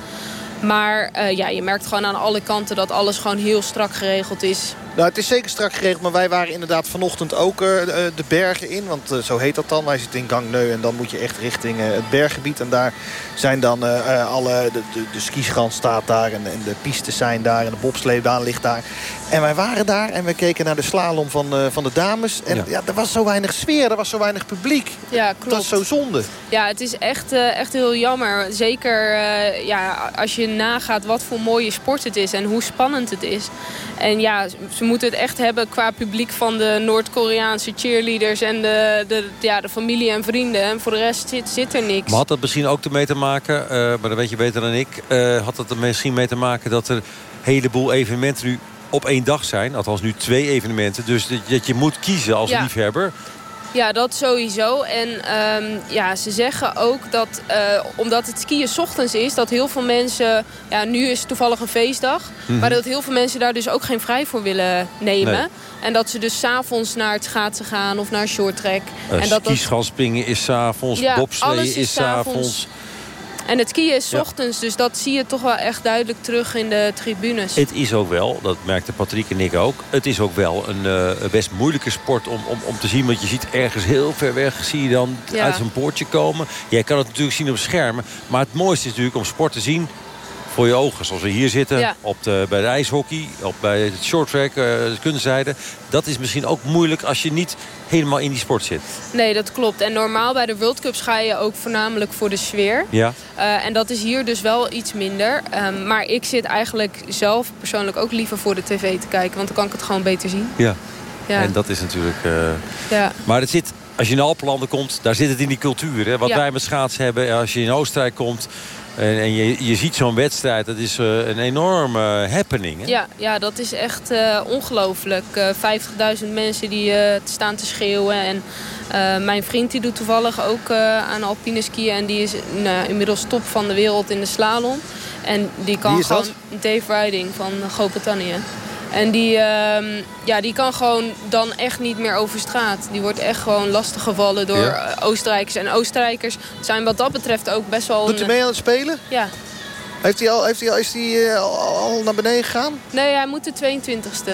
Speaker 22: Maar eh, ja, je merkt gewoon aan alle kanten dat alles gewoon heel strak geregeld is.
Speaker 3: Nou, het is zeker strak geregeld, maar wij waren inderdaad vanochtend ook eh, de de bergen in. Want eh, zo heet dat dan. Wij zitten in Gangneu en dan moet je echt richting eh, het berggebied. En daar zijn dan eh, eh, alle, de, de, de skischans staat daar en, en de pistes zijn daar en de bobsleebaan ligt daar. En wij waren daar en we keken naar de slalom van, eh, van de dames. En
Speaker 22: Ja.
Speaker 3: ja. er was zo weinig sfeer, er was zo weinig publiek.
Speaker 22: Ja, klopt.
Speaker 3: Dat is zo zonde.
Speaker 22: Ja, het is echt, eh, echt heel jammer. Zeker eh, ja, als je nagaat wat voor mooie sport het is en hoe spannend het is. En ja, ze moeten het echt hebben qua publiek van de Noord-Koreaanse cheerleaders en de, de, ja, de familie en vrienden. En voor de rest zit, zit er niks.
Speaker 2: Maar had dat misschien ook ermee te maken, eh, maar dat weet je beter dan ik... eh, had dat er misschien mee te maken dat er een heleboel evenementen nu op één dag zijn? Althans nu twee evenementen. Dus dat, dat je moet kiezen als
Speaker 22: Ja.
Speaker 2: liefhebber.
Speaker 22: Ja, dat sowieso. En ehm, ja, ze zeggen ook dat, eh, omdat het skiën 's ochtends is... dat heel veel mensen, ja, nu is het toevallig een feestdag...
Speaker 2: Mhm.
Speaker 22: maar dat heel veel mensen daar dus ook geen vrij voor willen nemen.
Speaker 2: Nee.
Speaker 22: En dat ze dus s'avonds naar het schaatsen gaan of naar shorttrack.
Speaker 2: Uh,
Speaker 22: en dat
Speaker 2: is s'avonds,
Speaker 22: Ja,
Speaker 2: bobsleeën is s'avonds.
Speaker 22: En het skiën is
Speaker 2: Ja.
Speaker 22: ochtends, dus dat zie je toch wel echt duidelijk terug in de tribunes.
Speaker 2: Het is ook wel, dat merkte Patrick en ik ook... het is ook wel een eh, best moeilijke sport om, om, om te zien. Want je ziet ergens heel ver weg, zie je dan
Speaker 22: Ja.
Speaker 2: uit zo'n poortje komen. Jij kan het natuurlijk zien op schermen. Maar het mooiste is natuurlijk om sport te zien voor je ogen. Zoals we hier zitten,
Speaker 22: Ja.
Speaker 2: op de, bij de ijshockey, op, bij het shorttrack, eh de kunstzijde. Dat is misschien ook moeilijk als je niet helemaal in die sport zit.
Speaker 22: Nee, dat klopt. En normaal bij de World Cups ga je ook voornamelijk voor de sfeer.
Speaker 2: Ja.
Speaker 22: Eh, en dat is hier dus wel iets minder. Ehm, maar ik zit eigenlijk zelf persoonlijk ook liever voor de tv te kijken. Want dan kan ik het gewoon beter zien.
Speaker 2: Ja.
Speaker 22: Ja.
Speaker 2: En dat is natuurlijk... eh,
Speaker 22: Ja.
Speaker 2: Maar het zit, als je in de Alpenlanden komt, daar zit het in die cultuur. Hè? Wat
Speaker 22: Ja.
Speaker 2: wij met schaatsen hebben, als je in Oostenrijk komt... en, en je, je ziet zo'n wedstrijd, dat is eh, een enorme happening. Hè?
Speaker 22: Ja, ja, dat is echt eh, ongelooflijk. Eh 50.000 mensen die eh, staan te schreeuwen. En eh, mijn vriend die doet toevallig ook eh, aan alpine skiën. En die is nou, inmiddels top van de wereld in de slalom. En die kan gewoon... Dave Riding van Groot-Brittannië. En die, ehm, ja, die kan gewoon dan echt niet meer over straat. Die wordt echt gewoon lastiggevallen door
Speaker 3: Ja.
Speaker 22: eh, Oostenrijkers. En Oostenrijkers zijn wat dat betreft ook best wel...
Speaker 3: Doet hij mee aan het spelen?
Speaker 22: Ja.
Speaker 3: Heeft hij al, heeft hij al, is hij eh, al, al naar beneden gegaan?
Speaker 22: Nee, hij moet de 22e.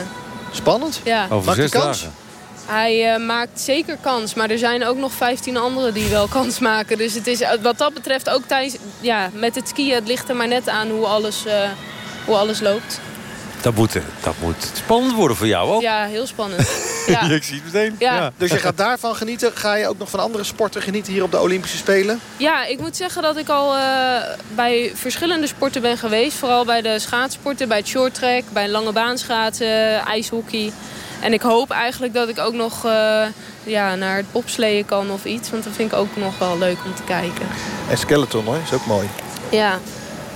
Speaker 3: Spannend.
Speaker 22: Ja.
Speaker 2: Over
Speaker 3: Maakt hij
Speaker 2: zes
Speaker 3: kans?
Speaker 2: dagen.
Speaker 22: hij eh, maakt zeker kans. Maar er zijn ook nog 15 anderen die wel kans maken. Dus het is wat dat betreft ook tijdens, ja, met het skiën... het ligt er maar net aan hoe alles, eh, hoe alles loopt.
Speaker 2: Dat moet, dat moet spannend worden voor jou ook.
Speaker 22: Ja, heel spannend. Ja.
Speaker 2: ik zie het meteen.
Speaker 22: Ja.
Speaker 3: Dus je gaat daarvan genieten. Ga je ook nog van andere sporten genieten hier op de Olympische Spelen?
Speaker 22: Ja, ik moet zeggen dat ik al eh, bij verschillende sporten ben geweest. Vooral bij de schaatsporten, bij het shorttrack, bij lange baanschaatsen, ijshockey. En ik hoop eigenlijk dat ik ook nog uh, ja, naar het bobsleeën kan of iets. Want dat vind ik ook nog wel leuk om te kijken.
Speaker 3: En skeleton hoor, is ook mooi.
Speaker 22: Ja.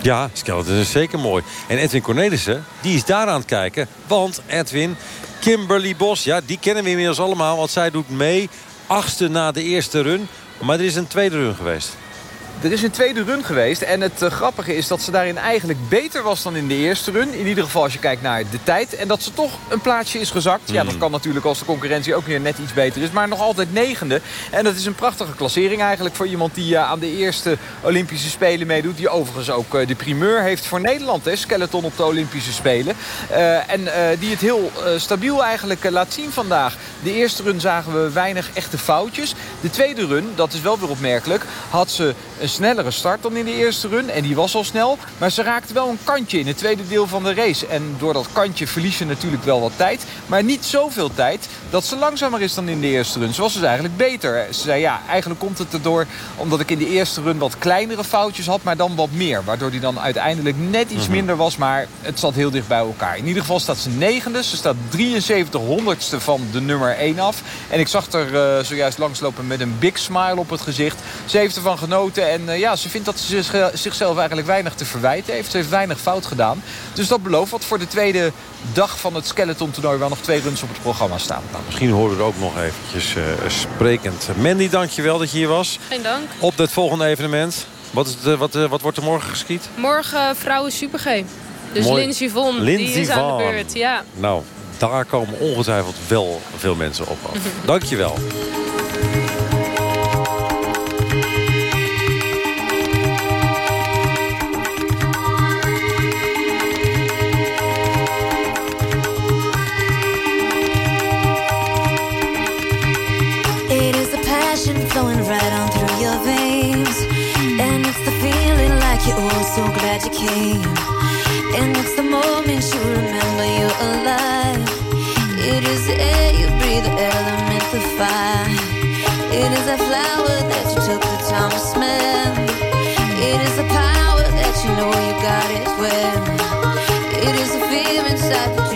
Speaker 2: Ja, skeleton is zeker mooi. En Edwin Cornelissen, die is daar aan het kijken. Want Edwin, Kimberly Bos, ja, die kennen we inmiddels allemaal. Want zij doet mee, achtste na de eerste run. Maar er is een tweede run geweest.
Speaker 23: Er is een tweede run geweest. En het uh, grappige is dat ze daarin eigenlijk beter was dan in de eerste run. In ieder geval als je kijkt naar de tijd. En dat ze toch een plaatsje is gezakt. Ja, dat
Speaker 2: Hmm.
Speaker 23: kan natuurlijk als de concurrentie ook weer net iets beter is. Maar nog altijd negende. En dat is een prachtige klassering eigenlijk voor iemand die uh, aan de eerste Olympische Spelen meedoet. Die overigens ook uh, de primeur heeft voor Nederland. Hè, skeleton op de Olympische Spelen. En die het heel stabiel eigenlijk laat zien vandaag. De eerste run zagen we weinig echte foutjes. De tweede run, dat is wel weer opmerkelijk, had ze een snellere start dan in de eerste run. En die was al snel. Maar ze raakte wel een kantje in het tweede deel van de race. En door dat kantje verlies ze natuurlijk wel wat tijd. Maar niet zoveel tijd dat ze langzamer is dan in de eerste run. Ze was dus eigenlijk beter. Ze zei ja, eigenlijk komt het erdoor omdat ik in de eerste run wat kleinere foutjes had. Maar dan wat meer. Waardoor die dan uiteindelijk net iets minder was. Maar het zat heel dicht bij elkaar. In ieder geval staat ze negende. Ze staat 73 honderdste van de nummer 1 af. En ik zag er uh, zojuist langslopen met een big smile op het gezicht. Ze heeft ervan genoten. En uh, ja, ze vindt dat ze zich, zichzelf eigenlijk weinig te verwijten heeft. Ze heeft weinig fout gedaan. Dus dat belooft wat voor de tweede dag van het skeleton toernooi... waar nog twee runs op het programma staan.
Speaker 2: Nou, misschien horen we er ook nog eventjes uh, sprekend. Mandy, dankjewel dat je hier was.
Speaker 22: Geen dank.
Speaker 2: Op dit volgende evenement. Wat, is het, wat, wat wordt er morgen geschiet?
Speaker 22: Morgen vrouwen Super G. Dus
Speaker 2: Mooi.
Speaker 22: Lindsey Vonn,
Speaker 2: Lindsey
Speaker 22: die is aan de beurt. Ja.
Speaker 2: Nou, daar komen ongetwijfeld wel veel mensen op af. Dankjewel.
Speaker 24: Came. And it's the moment you remember you're alive. It is the air you breathe, the element, the fire. It is that flower that you took the time to smell. It is the power that you know you got it well. It is the fear inside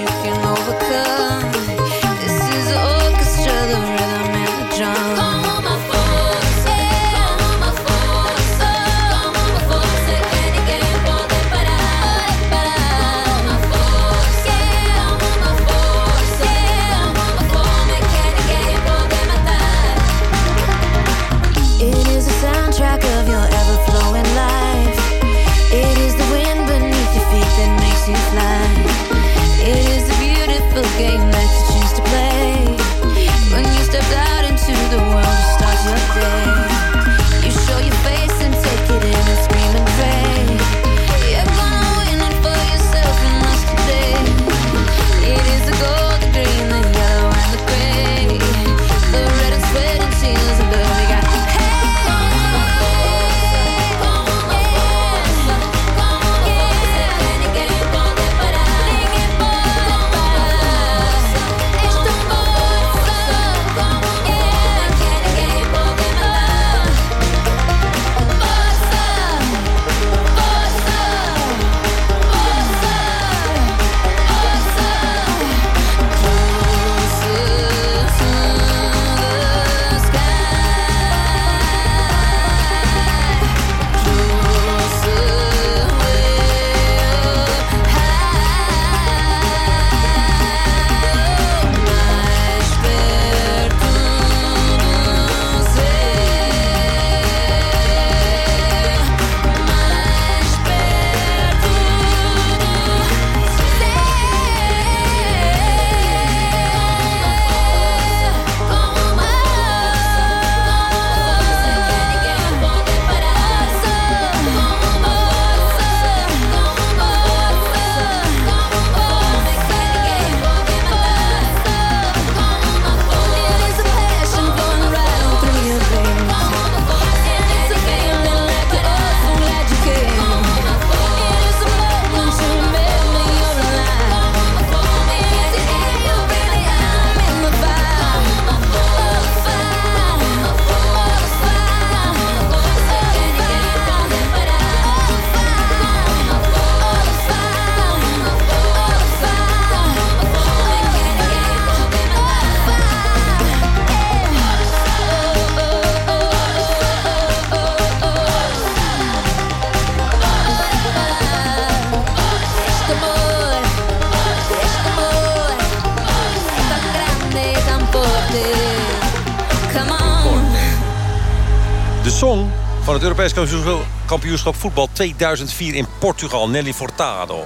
Speaker 2: kampioenschap- voetbal 2004 in Portugal. Nelly Furtado.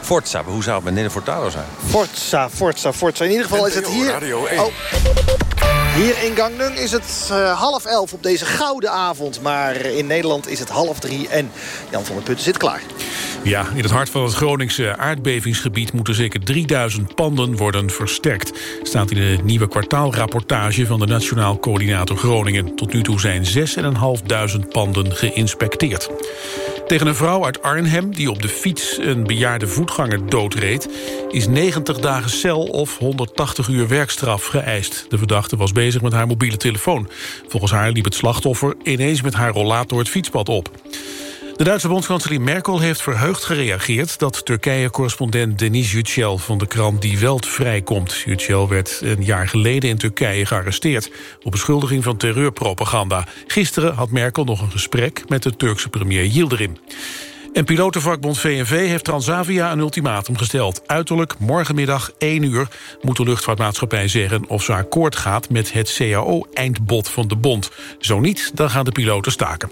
Speaker 2: Forza, hoe zou het met Nelly Furtado zijn?
Speaker 3: Forza, Forza, Forza. In ieder geval is het hier...
Speaker 25: Radio 1.
Speaker 3: Oh. Hier in Gangneung is het eh, half elf op deze gouden avond. Maar in Nederland is het half drie en Jan van der Putten zit klaar.
Speaker 4: Ja, in het hart van het Groningse aardbevingsgebied... moeten zeker 3000 panden worden versterkt. Staat in de nieuwe kwartaalrapportage van de Nationaal Coördinator Groningen. Tot nu toe zijn 6.500 panden geïnspecteerd. Tegen een vrouw uit Arnhem die op de fiets een bejaarde voetganger doodreed... is 90 dagen cel of 180 uur werkstraf geëist. De verdachte was bezig met haar mobiele telefoon. Volgens haar liep het slachtoffer ineens met haar rollator het fietspad op. De Duitse bondskanselier Merkel heeft verheugd gereageerd... dat Turkije-correspondent Denis Yücel van de krant Die Welt vrijkomt. Yücel werd een jaar geleden in Turkije gearresteerd... op beschuldiging van terreurpropaganda. Gisteren had Merkel nog een gesprek met de Turkse premier Yildirim. En pilotenvakbond VNV heeft Transavia een ultimatum gesteld. Uiterlijk morgenmiddag 1 uur moet de luchtvaartmaatschappij zeggen... of ze akkoord gaat met het CAO-eindbod van de bond. Zo niet, dan gaan de piloten staken.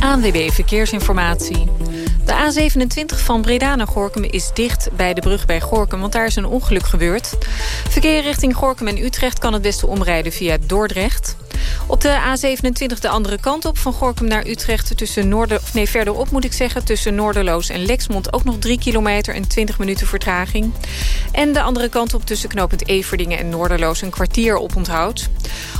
Speaker 26: ANWB Verkeersinformatie. De A27 van Breda naar Gorkum is dicht bij de brug bij Gorkum... want daar is een ongeluk gebeurd. Verkeer richting Gorkum en Utrecht kan het beste omrijden via Dordrecht. Op de A27 de andere kant op, van Gorkum naar Utrecht... tussen Noorder, nee, verderop moet ik zeggen, tussen Noorderloos en Lexmond... ook nog 3 kilometer en 20 minuten vertraging. En de andere kant op tussen knooppunt Everdingen en Noorderloos... een kwartier op onthoud.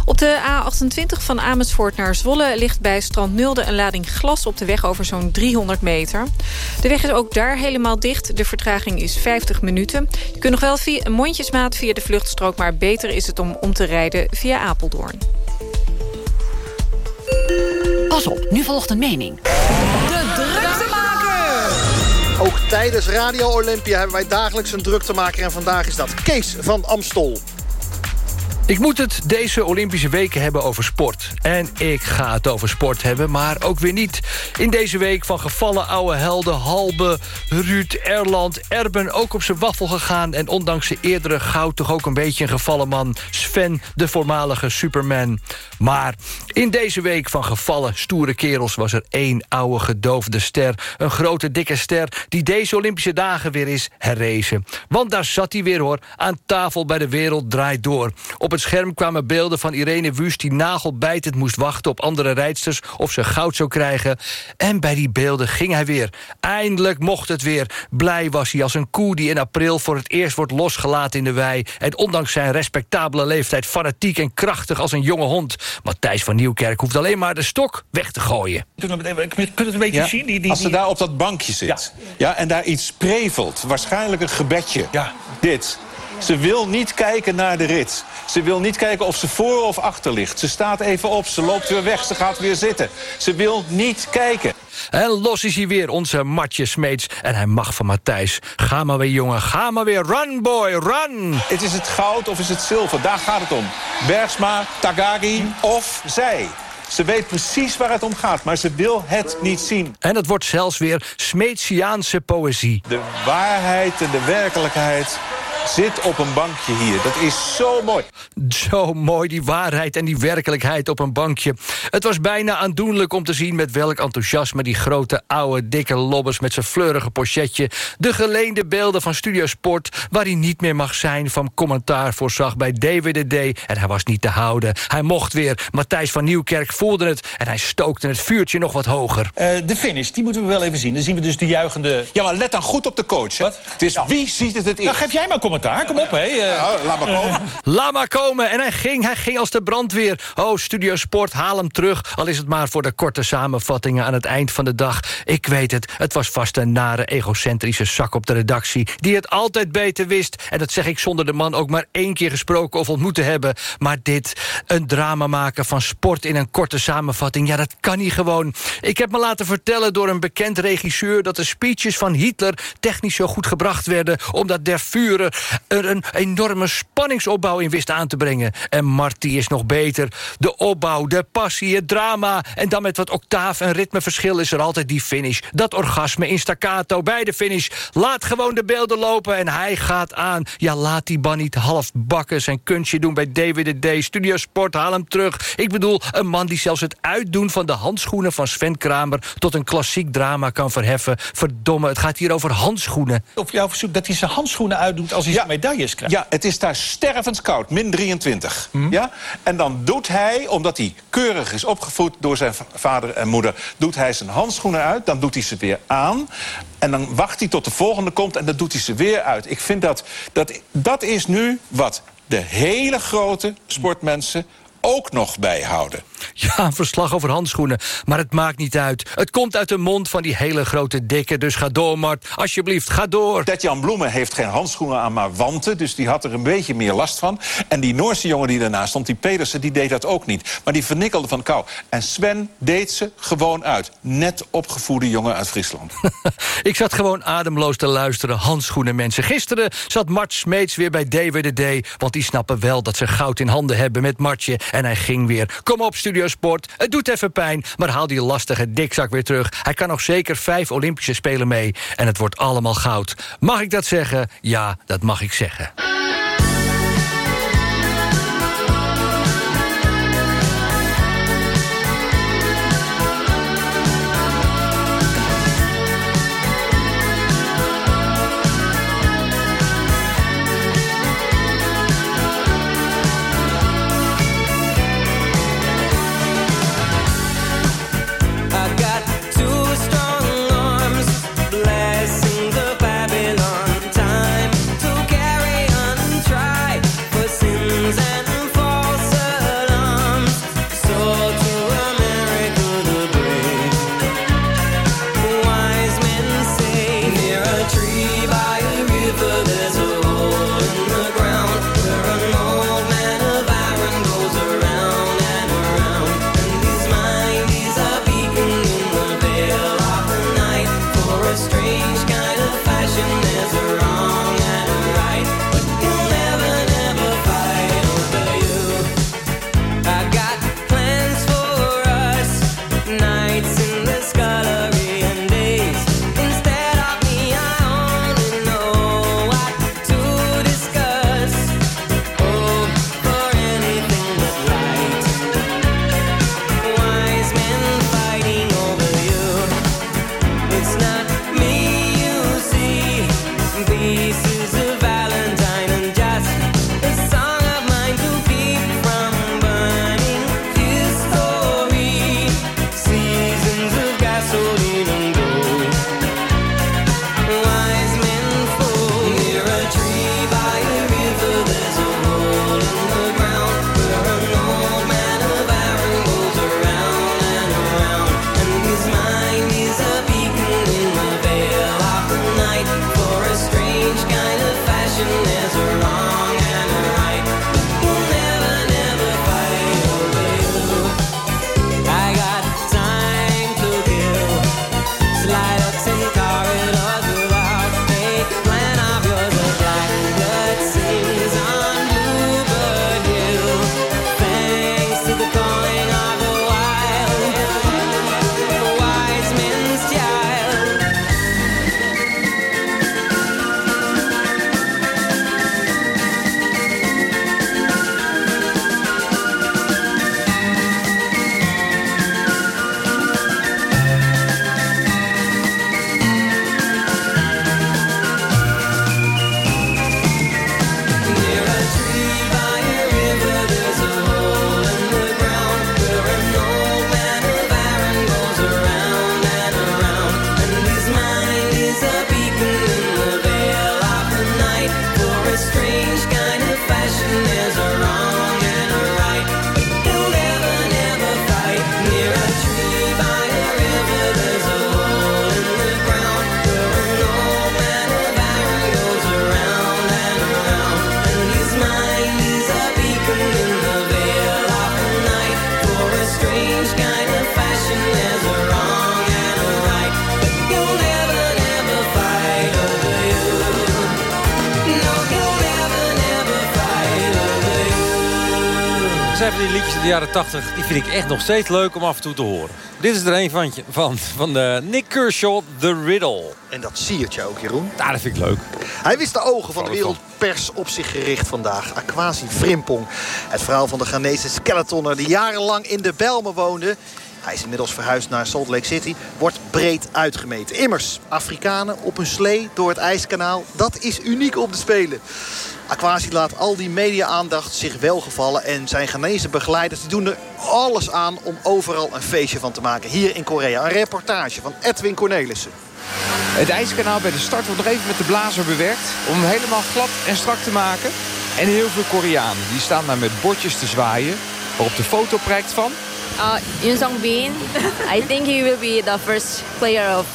Speaker 26: Op de A28 van Amersfoort naar Zwolle ligt bij Strand Nulde... een lading glas op de weg over zo'n 300 meter. De weg is ook daar helemaal dicht. De vertraging is 50 minuten. Je kunt nog wel via mondjesmaat via de vluchtstrook... maar beter is het om om te rijden via Apeldoorn.
Speaker 17: Pas op, nu volgt een mening.
Speaker 3: De druktemaker! Ook tijdens Radio Olympia hebben wij dagelijks een druktemaker. En vandaag is dat Kees van Amstel.
Speaker 27: Ik moet het deze Olympische weken hebben over sport. En ik ga het over sport hebben, maar ook weer niet. In deze week van gevallen oude helden... Halbe, Ruud, Erland, Erben ook op zijn waffel gegaan... en ondanks zijn eerdere goud toch ook een beetje een gevallen man... Sven, de voormalige Superman. Maar in deze week van gevallen stoere kerels... was er één oude gedoofde ster. Een grote dikke ster die deze Olympische dagen weer is herrezen. Want daar zat hij weer hoor, aan tafel bij de Wereld Draait Door. Op het scherm kwamen beelden van Irene Wust... die nagelbijtend moest wachten op andere rijdsters... of ze goud zou krijgen. En bij die beelden ging hij weer. Eindelijk mocht het weer. Blij was hij als een koe die in april voor het eerst wordt losgelaten in de wei. En ondanks zijn respectabele leeftijd fanatiek en krachtig als een jonge hond. Matthijs van Nieuwkerk hoeft alleen maar de stok weg te gooien.
Speaker 28: Kun je het een beetje
Speaker 29: Ja,
Speaker 28: zien? Die, die,
Speaker 29: Als ze
Speaker 28: die-
Speaker 29: daar op dat bankje zit. Ja. en daar iets prevelt. Waarschijnlijk een gebedje. Dit. Ze wil niet kijken naar de rit. Ze wil niet kijken of ze voor of achter ligt. Ze staat even op, ze loopt weer weg, ze gaat weer zitten. Ze wil niet kijken.
Speaker 27: En los is hij weer, onze Matje Smeets. En hij mag van Matthijs. Ga maar weer, jongen, ga maar weer. Run, boy, run!
Speaker 29: Het is het goud of is het zilver? Daar gaat het om. Bergsma, Tagagi of zij. Ze weet precies waar het om gaat, maar ze wil het niet zien.
Speaker 27: En het wordt zelfs weer Smeetsiaanse poëzie.
Speaker 29: De waarheid en de werkelijkheid zit op een bankje hier. Dat is zo mooi.
Speaker 27: Zo mooi, die waarheid en die werkelijkheid op een bankje. Het was bijna aandoenlijk om te zien met welk enthousiasme... die grote, oude, dikke lobbers met zijn fleurige pochetje... de geleende beelden van Studio Sport... waar hij niet meer mag zijn, van commentaar voorzag bij DWDD. En hij was niet te houden. Hij mocht weer. Matthijs van Nieuwkerk voelde het... en hij stookte het vuurtje nog wat hoger.
Speaker 28: Eh, de finish, die moeten we wel even zien. Dan zien we dus de juichende...
Speaker 29: Ja, maar let dan goed op de coach. hè. Het is wie ziet het het eerst.
Speaker 28: Nou, geef jij maar commentaar. Kom op, hé. eh.
Speaker 29: laat maar komen.
Speaker 27: Laat maar komen. En hij ging, hij ging als de brandweer. Oh, Studio Sport, haal hem terug. Al is het maar voor de korte samenvattingen aan het eind van de dag. Ik weet het, het was vast een nare, egocentrische zak op de redactie... die het altijd beter wist. En dat zeg ik zonder de man ook maar één keer gesproken of ontmoet te hebben. Maar dit, een drama maken van sport in een korte samenvatting... ja, dat kan niet gewoon. Ik heb me laten vertellen door een bekend regisseur... dat de speeches van Hitler technisch zo goed gebracht werden... omdat der Führer er een enorme spanningsopbouw in wist aan te brengen. En Marty is nog beter. De opbouw, de passie, het drama... en dan met wat octaaf en ritmeverschil is er altijd die finish. Dat orgasme in staccato bij de finish. Laat gewoon de beelden lopen en hij gaat aan. Ja, laat die ban niet half bakken zijn kunstje doen bij DWDD. Studio Sport, haal hem terug. Ik bedoel, een man die zelfs het uitdoen van de handschoenen van Sven Kramer... tot een klassiek drama kan verheffen. Verdomme, het gaat hier over handschoenen.
Speaker 28: Op jouw verzoek dat hij zijn handschoenen uitdoet als zijn medailles krijgt.
Speaker 29: Ja, het is daar stervenskoud, min 23. Ja? En dan doet hij, omdat hij keurig is opgevoed door zijn va- vader en moeder... doet hij zijn handschoenen uit, dan doet hij ze weer aan... en dan wacht hij tot de volgende komt en dan doet hij ze weer uit. Ik vind dat, dat, dat is nu wat de hele grote sportmensen ook nog bijhouden.
Speaker 27: Ja, een verslag over handschoenen. Maar het maakt niet uit. Het komt uit de mond van die hele grote dikke. Dus ga door, Mart. Alsjeblieft, ga door.
Speaker 29: Ted-Jan Bloemen heeft geen handschoenen aan, maar wanten. Dus die had er een beetje meer last van. En die Noorse jongen die daarnaast stond, die Pedersen, die deed dat ook niet. Maar die vernikkelde van kou. En Sven deed ze gewoon uit. Net opgevoede jongen uit Friesland.
Speaker 27: Ik zat gewoon ademloos te luisteren. Handschoenen, mensen. Gisteren zat Mart Smeets weer bij DWDD. Want die snappen wel dat ze goud in handen hebben met Martje. En hij ging weer. Kom op, Studio Sport. Het doet even pijn, maar haal die lastige dikzak weer terug. Hij kan nog zeker vijf Olympische Spelen mee. En het wordt allemaal goud. Mag ik dat zeggen? Ja, dat mag ik zeggen.
Speaker 2: Uit de jaren 80. Die vind ik echt nog steeds leuk om af en toe te horen. Dit is er een van, van, van de Nick Kershaw, The Riddle.
Speaker 3: En dat siertje ook, Jeroen.
Speaker 2: Ja, dat vind ik leuk.
Speaker 3: Hij wist de ogen van de wereldpers op zich gericht vandaag. Aquasi Frimpong. Het verhaal van de Ghanese skeletonner die jarenlang in de Belmen woonde. Hij is inmiddels verhuisd naar Salt Lake City. Wordt breed uitgemeten. Immers, Afrikanen op een slee door het ijskanaal. Dat is uniek op de Spelen. Aquasi laat al die media-aandacht zich welgevallen. En zijn Ghanese begeleiders die doen er alles aan om overal een feestje van te maken. Hier in Korea. Een reportage van Edwin Cornelissen.
Speaker 23: Het ijskanaal bij de start wordt nog even met de blazer bewerkt... om hem helemaal glad en strak te maken. En heel veel Koreanen die staan daar met bordjes te zwaaien... waarop de foto prijkt van...
Speaker 30: Uh, Yoon Sung Bin, I think he will be the first player of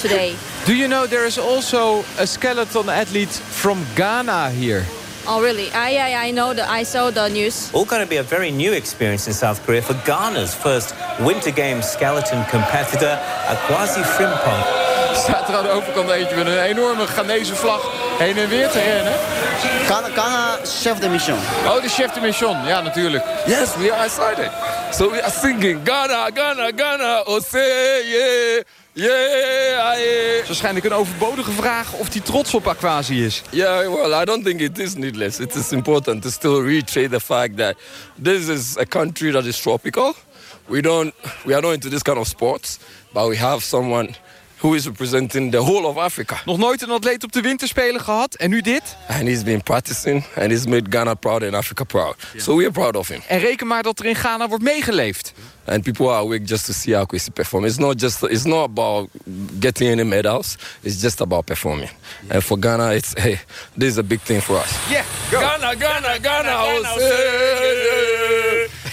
Speaker 30: today.
Speaker 23: Do you know there is also a skeleton athlete from Ghana here?
Speaker 30: Oh, really? I, I, I know that I saw the news.
Speaker 31: All going to be a very new experience in South Korea for Ghana's first Winter Games skeleton competitor, Akwasi Frimpong.
Speaker 23: Staat er aan de overkant eentje met een enorme Ghanese vlag heen en weer te rennen.
Speaker 32: Ghana, Ghana chef de mission.
Speaker 23: Oh, de chef de mission. Ja, natuurlijk.
Speaker 33: Yes, we are excited. So we are singing Ghana, Ghana, Ghana, Ose, yeah. Yeah,
Speaker 23: yeah. Waarschijnlijk een overbodige vraag of hij trots op Aquasi is.
Speaker 33: Yeah, well, I don't think it is needless. It is important to still reiterate the fact that this is a country that is tropical. We don't, we are not into this kind of sports, but we have someone who is representing the whole of Africa.
Speaker 23: Nog nooit een atleet op de winterspelen gehad en nu dit?
Speaker 33: And he's been practicing and he's made Ghana proud and Africa proud. So we are proud of him.
Speaker 23: En reken maar dat er in Ghana wordt meegeleefd.
Speaker 33: And people are awake just to see Akwesi perform. It's not just it's not about getting any medals. It's just about performing. And for Ghana, it's hey, this is a big thing for us.
Speaker 23: Yeah, go.
Speaker 33: Ghana, Ghana, Ghana,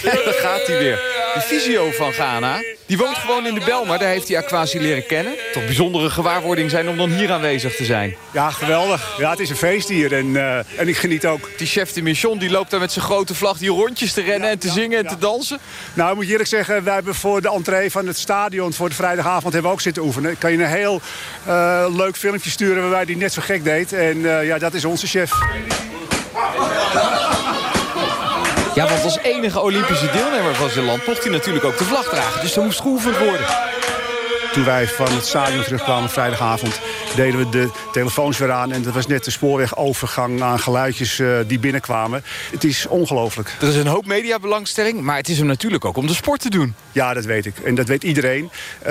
Speaker 23: Daar gaat hij weer. De visio van Ghana, die woont gewoon in de Belmar. Daar heeft hij Aquasi leren kennen. Toch bijzondere gewaarwording zijn om dan hier aanwezig te zijn.
Speaker 34: Ja, geweldig. Ja, het is een feest hier en, uh, en ik geniet ook.
Speaker 23: Die chef de mission die loopt daar met zijn grote vlag die rondjes te rennen en te zingen en te dansen.
Speaker 34: Nou, moet je eerlijk zeggen, wij hebben voor de entree van het stadion... voor de vrijdagavond hebben we ook zitten oefenen. Ik kan je een heel uh, leuk filmpje sturen waarbij die net zo gek deed. En uh, ja, dat is onze chef.
Speaker 23: Ja, want als enige Olympische deelnemer van zijn land mocht hij natuurlijk ook de vlag dragen. Dus er moest geoefend worden.
Speaker 34: Toen wij van het stadion terugkwamen vrijdagavond... deden we de telefoons weer aan. En dat was net de spoorwegovergang aan geluidjes uh, die binnenkwamen. Het is ongelooflijk.
Speaker 23: Er is een hoop mediabelangstelling, maar het is hem natuurlijk ook om de sport te doen.
Speaker 34: Ja, dat weet ik. En dat weet iedereen. Uh,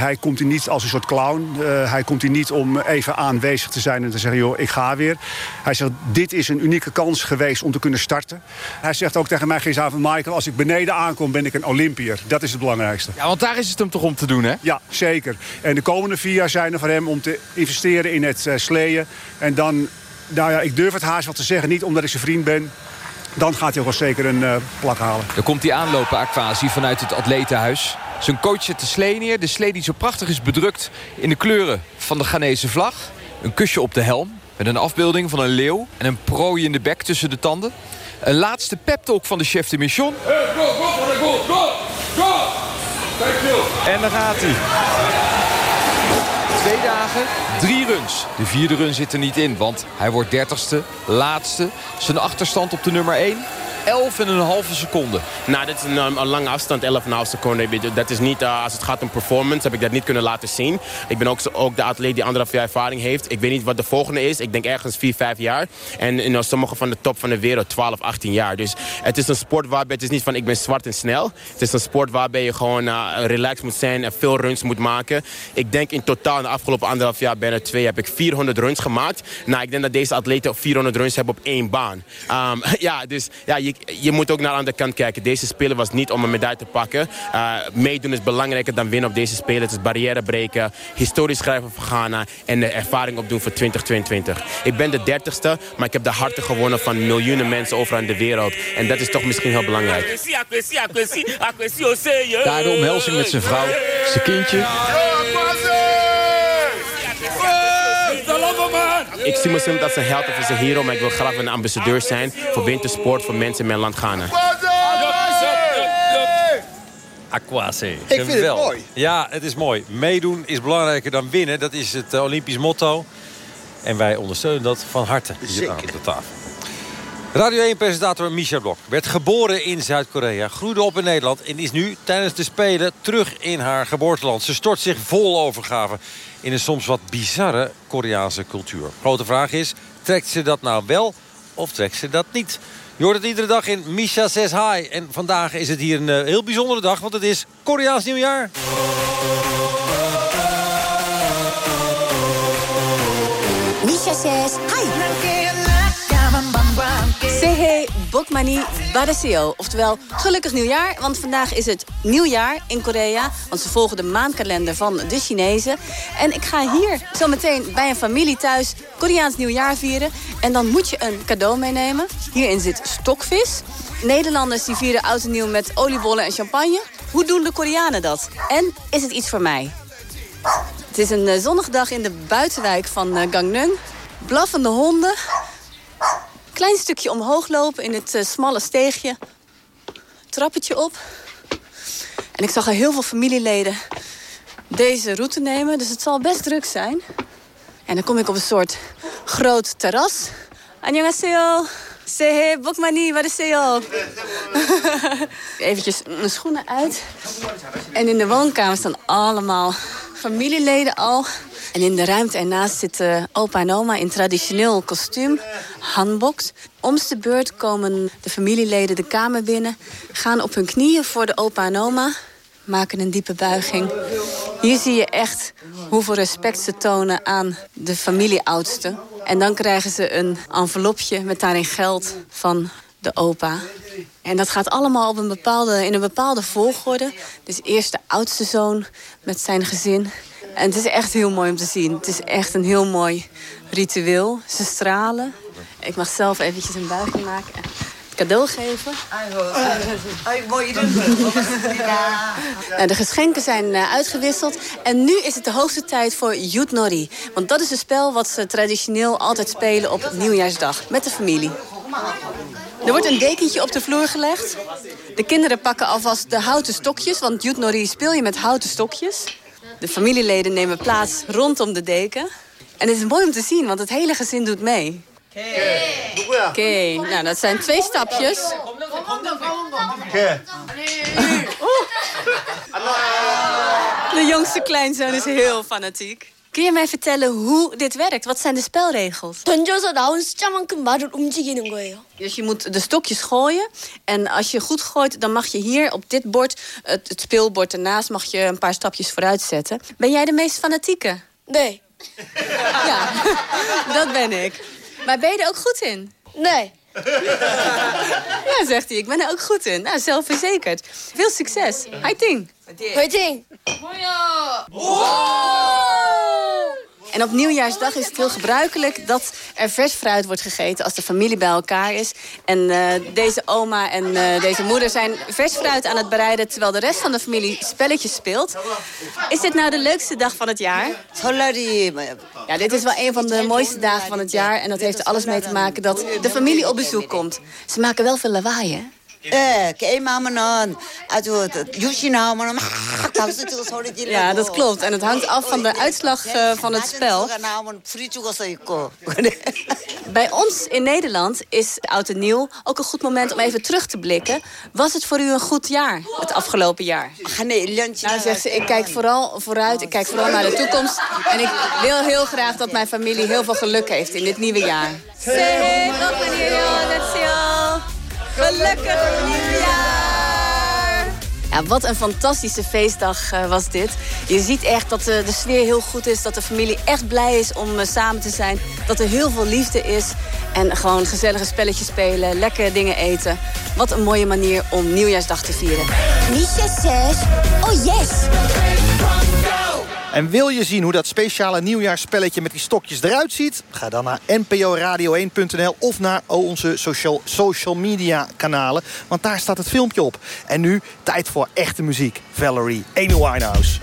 Speaker 34: hij komt hier niet als een soort clown. Uh, hij komt hier niet om even aanwezig te zijn en te zeggen... joh, ik ga weer. Hij zegt, dit is een unieke kans geweest om te kunnen starten. Hij zegt ook tegen mij gisteravond... Michael, als ik beneden aankom, ben ik een Olympiër. Dat is het belangrijkste.
Speaker 23: Ja, want daar is het hem toch om te doen, hè?
Speaker 34: Ja, zeker. En de komende vier jaar zijn er voor hem om te investeren in het uh, sleeën. En dan, nou ja, ik durf het haast wel te zeggen. Niet omdat ik zijn vriend ben. Dan gaat hij ook wel zeker een uh, plak halen.
Speaker 23: Dan komt hij aanlopen, Aquasi, vanuit het atletenhuis. Zijn coach zet de slee neer. De slee die zo prachtig is bedrukt in de kleuren van de Ghanese vlag. Een kusje op de helm. Met een afbeelding van een leeuw. En een prooi in de bek tussen de tanden. Een laatste pep-talk van de chef de mission.
Speaker 33: Hey, go, go, go, go, go!
Speaker 23: En daar gaat hij. Twee dagen, drie runs. De vierde run zit er niet in, want hij wordt dertigste, laatste. Zijn achterstand op de nummer 1, 11 en een halve seconde.
Speaker 35: Nou, dat is een, een lange afstand, 11,5 seconden. Dat is niet, uh, als het gaat om performance, heb ik dat niet kunnen laten zien. Ik ben ook, ook de atleet die anderhalf jaar ervaring heeft. Ik weet niet wat de volgende is. Ik denk ergens 4, 5 jaar. En you sommige van de top van de wereld 12, 18 jaar. Dus het is een sport waarbij het is niet van ik ben zwart en snel. Het is een sport waarbij je gewoon uh, relaxed moet zijn en veel runs moet maken. Ik denk in totaal de afgelopen anderhalf jaar, bijna twee, heb ik 400 runs gemaakt. Nou, ik denk dat deze atleten 400 runs hebben op één baan. Um, ja, dus ja, je, je moet ook naar de andere kant kijken. Deze Spelen was niet om een medaille te pakken. Uh, meedoen is belangrijker dan winnen op deze Spelen. Het is barrière breken, historisch schrijven voor Ghana... en de ervaring opdoen voor 2022. Ik ben de dertigste, maar ik heb de harten gewonnen van miljoenen mensen overal in de wereld. En dat is toch misschien heel belangrijk.
Speaker 23: Daar de omhelzing met zijn vrouw, zijn kindje...
Speaker 35: Ik zie mezelf als een held of als een hero, maar ik wil graag een ambassadeur zijn voor wintersport voor mensen in mijn land Ghana.
Speaker 2: Aquase.
Speaker 3: Ik vind het mooi.
Speaker 2: Ja, het is mooi. Meedoen is belangrijker dan winnen. Dat is het Olympisch motto. En wij ondersteunen dat van harte hier
Speaker 3: Zeker.
Speaker 2: aan de tafel. Radio 1-presentator Misha Blok werd geboren in Zuid-Korea, groeide op in Nederland... en is nu tijdens de Spelen terug in haar geboorteland. Ze stort zich vol overgave in een soms wat bizarre Koreaanse cultuur. Grote vraag is, trekt ze dat nou wel of trekt ze dat niet? Je hoort het iedere dag in Misha Says Hi. En vandaag is het hier een eh, heel bijzondere dag, want het is Koreaans nieuwjaar.
Speaker 36: Misha says hi. Bokmani Badaseo. Oftewel, gelukkig nieuwjaar. Want vandaag is het nieuwjaar in Korea. Want ze volgen de maankalender van de Chinezen. En ik ga hier zo meteen bij een familie thuis Koreaans nieuwjaar vieren. En dan moet je een cadeau meenemen. Hierin zit stokvis. Nederlanders die vieren oud en nieuw met oliebollen en champagne. Hoe doen de Koreanen dat? En is het iets voor mij? Het is een eh, zonnige dag in de buitenwijk van eh, Gangneung. Blaffende honden. Klein stukje omhoog lopen in het eh, smalle steegje. Trappetje op. En ik zag er heel veel familieleden deze route nemen. Dus het zal best druk zijn. En dan kom ik op een soort groot terras. Annyeonghaseyo. Sehe bokmani, waar is Eventjes mijn schoenen uit. En in de woonkamer staan allemaal familieleden al. En in de ruimte ernaast zitten opa en oma in traditioneel kostuum, hanboks. Om de beurt komen de familieleden de kamer binnen, gaan op hun knieën voor de opa en oma, maken een diepe buiging. Hier zie je echt hoeveel respect ze tonen aan de familieoudste. En dan krijgen ze een envelopje met daarin geld van de opa. En dat gaat allemaal op een bepaalde, in een bepaalde volgorde. Dus eerst de oudste zoon met zijn gezin. En het is echt heel mooi om te zien. Het is echt een heel mooi ritueel. Ze stralen. Ik mag zelf eventjes een buiging maken en het cadeau geven. Nou, de geschenken zijn eh, uitgewisseld. En nu is het de hoogste tijd voor Yutnori. Want dat is een spel wat ze traditioneel altijd spelen op nieuwjaarsdag. Met de familie. Er wordt een dekentje op de vloer gelegd. De kinderen pakken alvast de houten stokjes. Want Yutnori speel je met houten stokjes. De familieleden nemen plaats rondom de deken. En het is mooi om te zien, want het hele gezin doet mee. Oké, nou dat zijn twee stapjes. De jongste kleinzoon is heel fanatiek. Kun je mij vertellen hoe dit werkt? Wat zijn de spelregels?
Speaker 37: 던져서 나온 숫자만큼 말을 움직이는 거예요.
Speaker 36: Dus je moet de stokjes gooien. En als je goed gooit, dan mag je hier op dit bord... het, het speelbord ernaast, mag je een paar stapjes vooruit zetten. Ben jij de meest fanatieke?
Speaker 37: Nee.
Speaker 36: Ja, dat ben ik. Maar ben je er ook goed in?
Speaker 37: Nee.
Speaker 36: Ja, zegt hij. Ik ben er ook goed in. Nou, zelfverzekerd. Veel succes. Heiting.
Speaker 37: 화이팅!
Speaker 36: En op nieuwjaarsdag is het heel gebruikelijk dat er vers fruit wordt gegeten als de familie bij elkaar is. En eh, deze oma en eh, deze moeder zijn vers fruit aan het bereiden terwijl de rest van de familie spelletjes speelt. Is dit nou de leukste dag van het jaar? Ja, dit is wel een van de mooiste dagen van het jaar. En dat heeft er alles mee te maken dat de familie op bezoek komt. Ze maken wel veel lawaai, hè?
Speaker 38: 예, 게임하면은 아주 유시 나오면은 막 박수 치고 소리 지르고.
Speaker 36: Ja, dat klopt. En het hangt af van de uitslag eh, van het spel.
Speaker 38: 낮은 나오면 불이 죽어서 있고.
Speaker 36: Bij ons in Nederland is Oud en Nieuw ook een goed moment om even terug te blikken. Was het voor u een goed jaar, het afgelopen jaar? Nou, zegt ze, ik kijk vooral vooruit, ik kijk vooral naar de toekomst. En ik wil heel graag dat mijn familie heel veel geluk heeft in dit nieuwe jaar. Say, nog meneer Gelukkig nieuwjaar! Ja, wat een fantastische feestdag eh, was dit. Je ziet echt dat de, de sfeer heel goed is. Dat de familie echt blij is om eh, samen te zijn. Dat er heel veel liefde is. En gewoon gezellige spelletjes spelen. Lekkere dingen eten. Wat een mooie manier om nieuwjaarsdag te vieren.
Speaker 37: Misha says, oh yes!
Speaker 3: En wil je zien hoe dat speciale nieuwjaarsspelletje met die stokjes eruit ziet? Ga dan naar nporadio1.nl of naar onze social, social media kanalen. Want daar staat het filmpje op. En nu tijd voor echte muziek. Valerie, Amy Winehouse.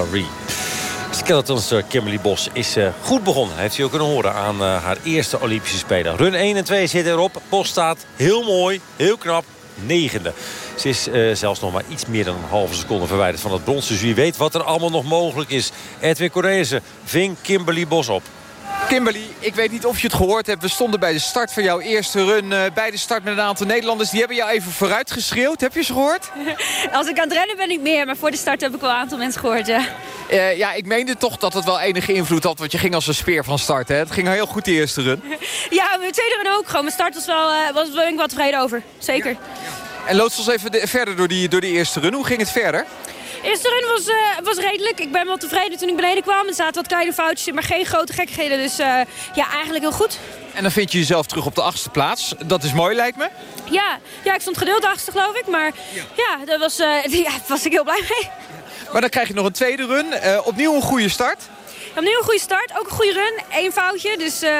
Speaker 39: Valerie.
Speaker 2: Skeletons eh, Kimberly Bos is eh, goed begonnen. Heeft u ook kunnen horen aan eh, haar eerste Olympische Spelen. Run 1 en 2 zitten erop. Bos staat heel mooi, heel knap, negende. Ze is zelfs nog maar iets meer dan een halve seconde verwijderd van het brons. Dus wie weet wat er allemaal nog mogelijk is. Edwin Correzen ving Kimberly Bos op.
Speaker 23: Kimberly, ik weet niet of je het gehoord hebt. We stonden bij de start van jouw eerste run. eh, bij de start met een aantal Nederlanders. Die hebben jou even vooruit geschreeuwd. Heb je ze gehoord?
Speaker 40: Als ik aan het rennen ben ik meer, maar voor de start heb ik wel een aantal mensen gehoord, ja.
Speaker 23: Eh, ja, ik meende toch dat het wel enige invloed had. Want je ging als een speer van start. Hè? Het ging heel goed die eerste run.
Speaker 40: Ja, mijn tweede run ook gewoon. Mijn start was wel, eh, was ik wel tevreden over. Zeker.
Speaker 23: En loods ons even de- verder door die, door die eerste run. Hoe ging het verder?
Speaker 40: Eerste run was, eh, was redelijk. Ik ben wel tevreden toen ik beneden kwam. Er zaten wat kleine foutjes in, maar geen grote gekkigheden. Dus eh, ja, eigenlijk heel goed.
Speaker 23: En dan vind je jezelf terug op de achtste plaats. Dat is mooi, lijkt me.
Speaker 40: Ja, ja ik stond gedeeld achter, geloof ik. Maar ja, daar was, eh, ja, was ik heel blij mee.
Speaker 23: Maar dan krijg je nog een tweede run. Opnieuw een goede start.
Speaker 40: Opnieuw een goede start, ook een goede run. Eén foutje, dus eh,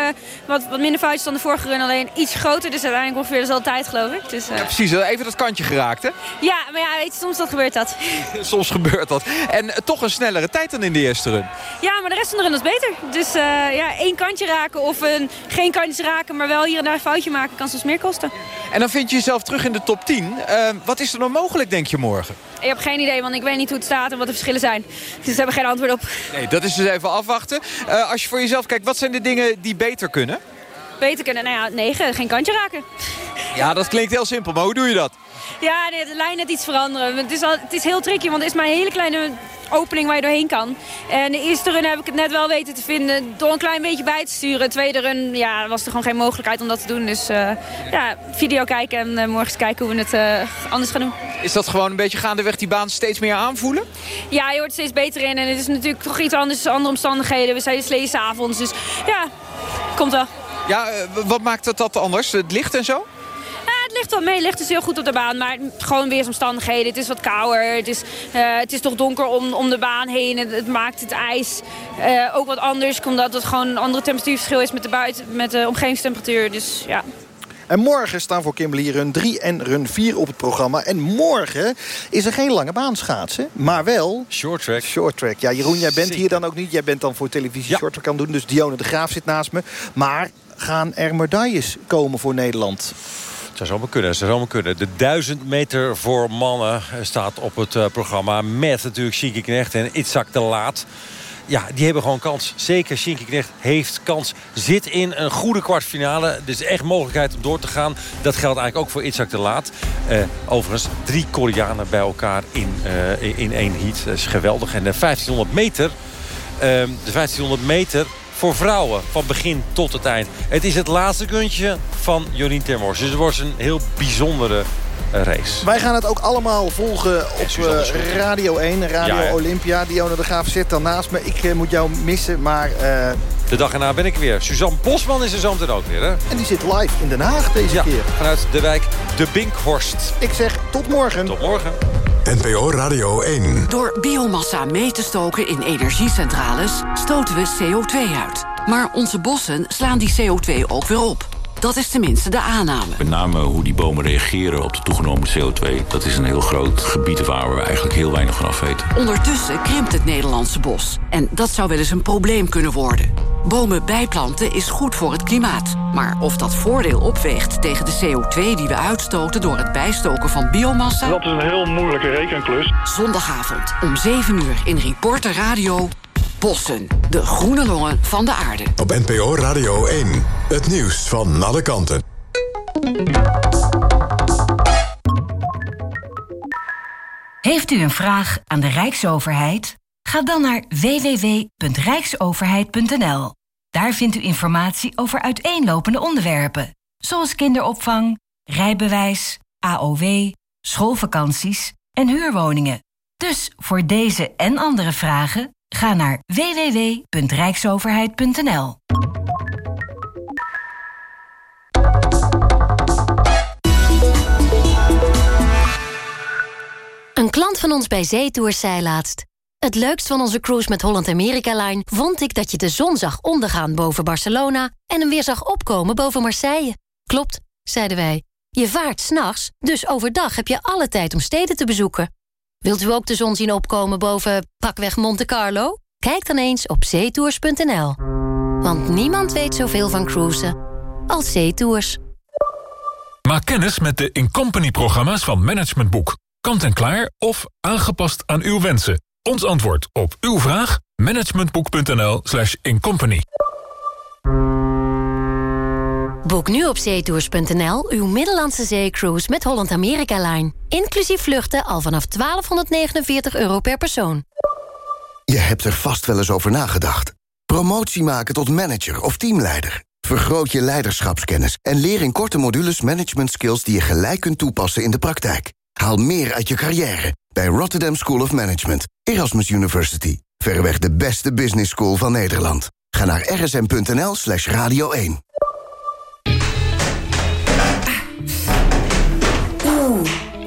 Speaker 40: wat, wat minder foutjes dan de vorige run. Alleen iets groter, dus uiteindelijk ongeveer dezelfde tijd, geloof ik. Dus, eh,
Speaker 23: Ja, precies, even dat kantje geraakt, hè?
Speaker 40: ja, maar ja, weet je, soms dat gebeurt dat.
Speaker 23: Soms gebeurt dat. En eh, toch een snellere tijd dan in de eerste run.
Speaker 40: Ja, maar de rest van de run is beter. Dus ja, één kantje raken of een, geen kantjes raken, maar wel hier en daar een foutje maken, kan soms meer kosten.
Speaker 23: En dan vind je jezelf terug in de top 10. Eh, wat is er nog mogelijk, denk je, morgen?
Speaker 40: Ik heb geen idee, want ik weet niet hoe het staat en wat de verschillen zijn. Dus daar heb ik geen antwoord op.
Speaker 23: Nee, dat is dus even afwachten. Eh, als je voor jezelf kijkt, wat zijn de dingen die beter kunnen?
Speaker 40: Beter kunnen, nou ja, negen, geen kantje raken.
Speaker 23: Ja, dat klinkt heel simpel, maar hoe doe je dat?
Speaker 40: Ja, nee, de lijn net iets veranderen. Het is, al, het is heel tricky, want het is maar een hele kleine opening waar je doorheen kan. En de eerste run heb ik het net wel weten te vinden door een klein beetje bij te sturen. De tweede run ja, was er gewoon geen mogelijkheid om dat te doen. Dus eh, ja, video kijken en eh, morgen eens kijken hoe we het eh, anders gaan doen.
Speaker 23: Is dat gewoon een beetje gaandeweg die baan steeds meer aanvoelen?
Speaker 40: Ja, je wordt er steeds beter in. En het is natuurlijk toch iets anders, andere omstandigheden. We zijn slees avonds, dus ja, komt wel.
Speaker 23: Ja, wat maakt het dat anders? Het licht en zo?
Speaker 40: Ja, het ligt wel mee. Het ligt dus heel goed op de baan. Maar gewoon weersomstandigheden. Het is wat kouder. Het is, eh, het is toch donker om, om de baan heen. Het, het maakt het ijs eh, ook wat anders. Omdat het gewoon een andere temperatuurverschil is met de, buiten, met de omgevingstemperatuur. Dus ja.
Speaker 3: En morgen staan voor Kimberly run 3 en run 4 op het programma. En morgen is er geen lange baan schaatsen, maar wel...
Speaker 2: Short track.
Speaker 3: Short track. Ja, Jeroen, jij bent
Speaker 2: Zeker.
Speaker 3: hier dan ook niet. Jij bent dan voor televisie short track aan het doen. Dus Dione de Graaf zit naast me. Maar gaan er medailles komen voor Nederland?
Speaker 2: Zou zomaar kunnen, zou zomaar kunnen. De 1000 meter voor mannen staat op het eh, programma... met natuurlijk Shinky Knecht en Itzak de Laat. Ja, die hebben gewoon kans. Zeker Shinky Knecht heeft kans. Zit in een goede kwartfinale. Dus echt mogelijkheid om door te gaan. Dat geldt eigenlijk ook voor Itzak de Laat. Eh, overigens, drie Koreanen bij elkaar in, eh, in één heat. Dat is geweldig. En de 1500 meter... ehm, de 1500 meter voor vrouwen van begin tot het eind. Het is het laatste kuntje van Jorien Termors. Dus het wordt een heel bijzondere eh, race.
Speaker 3: Wij gaan het ook allemaal volgen op eh. Radio 1, Radio
Speaker 2: Ja, hè?
Speaker 3: Olympia. Dione de Graaf zit dan naast me. Ik eh, moet jou missen, maar... eh,
Speaker 2: De dag erna ben ik er weer. Suzanne Bosman is er zo meteen ook weer. Hè?
Speaker 3: en die zit live in Den Haag deze
Speaker 2: Ja,
Speaker 3: keer.
Speaker 2: vanuit de wijk De Binkhorst.
Speaker 3: Ik zeg tot morgen.
Speaker 2: Tot morgen.
Speaker 1: NPO Radio 1.
Speaker 17: Door biomassa mee te stoken in energiecentrales stoten we CO2 uit. Maar onze bossen slaan die CO2 ook weer op. Dat is tenminste de aanname.
Speaker 41: Met name hoe die bomen reageren op de toegenomen CO2. Dat is een heel groot gebied waar we eigenlijk heel weinig van af weten.
Speaker 17: Ondertussen krimpt het Nederlandse bos. En dat zou wel eens een probleem kunnen worden. Bomen bijplanten is goed voor het klimaat. Maar of dat voordeel opweegt tegen de CO2 die we uitstoten... door het bijstoken van biomassa...
Speaker 42: Dat is een heel moeilijke rekenklus.
Speaker 17: Zondagavond om 7 uur in Reporter Radio... Bossen, de groene longen van de aarde.
Speaker 1: Op NPO Radio 1. Het nieuws van alle kanten.
Speaker 43: Heeft u een vraag aan de Rijksoverheid? Ga dan naar www.rijksoverheid.nl. Daar vindt u informatie over uiteenlopende onderwerpen, zoals kinderopvang, rijbewijs, AOW, schoolvakanties en huurwoningen. Dus voor deze en andere vragen ga naar www.rijksoverheid.nl.
Speaker 44: Een klant van ons bij Zeetours zei laatst... Het leukst van onze cruise met Holland America Line... vond ik dat je de zon zag ondergaan boven Barcelona... en hem weer zag opkomen boven Marseille. Klopt, zeiden wij. Je vaart s'nachts, dus overdag heb je alle tijd om steden te bezoeken. Wilt u ook de zon zien opkomen boven pakweg Monte Carlo? Kijk dan eens op zeetours.nl. Want niemand weet zoveel van cruisen als Zeetours.
Speaker 45: Maak kennis met de Incompany-programma's van Management Boek. Kant en klaar of aangepast aan uw wensen. Ons antwoord op uw vraag? managementboek.nl slash incompany.
Speaker 44: Boek nu op zeetours.nl uw Middellandse zeecruise met Holland America Line. Inclusief vluchten al vanaf 1249 euro per persoon.
Speaker 46: Je hebt er vast wel eens over nagedacht. Promotie maken tot manager of teamleider. Vergroot je leiderschapskennis en leer in korte modules management skills die je gelijk kunt toepassen in de praktijk. Haal meer uit je carrière bij Rotterdam School of Management, Erasmus University. Verreweg de beste business school van Nederland. Ga naar rsm.nl slash radio 1.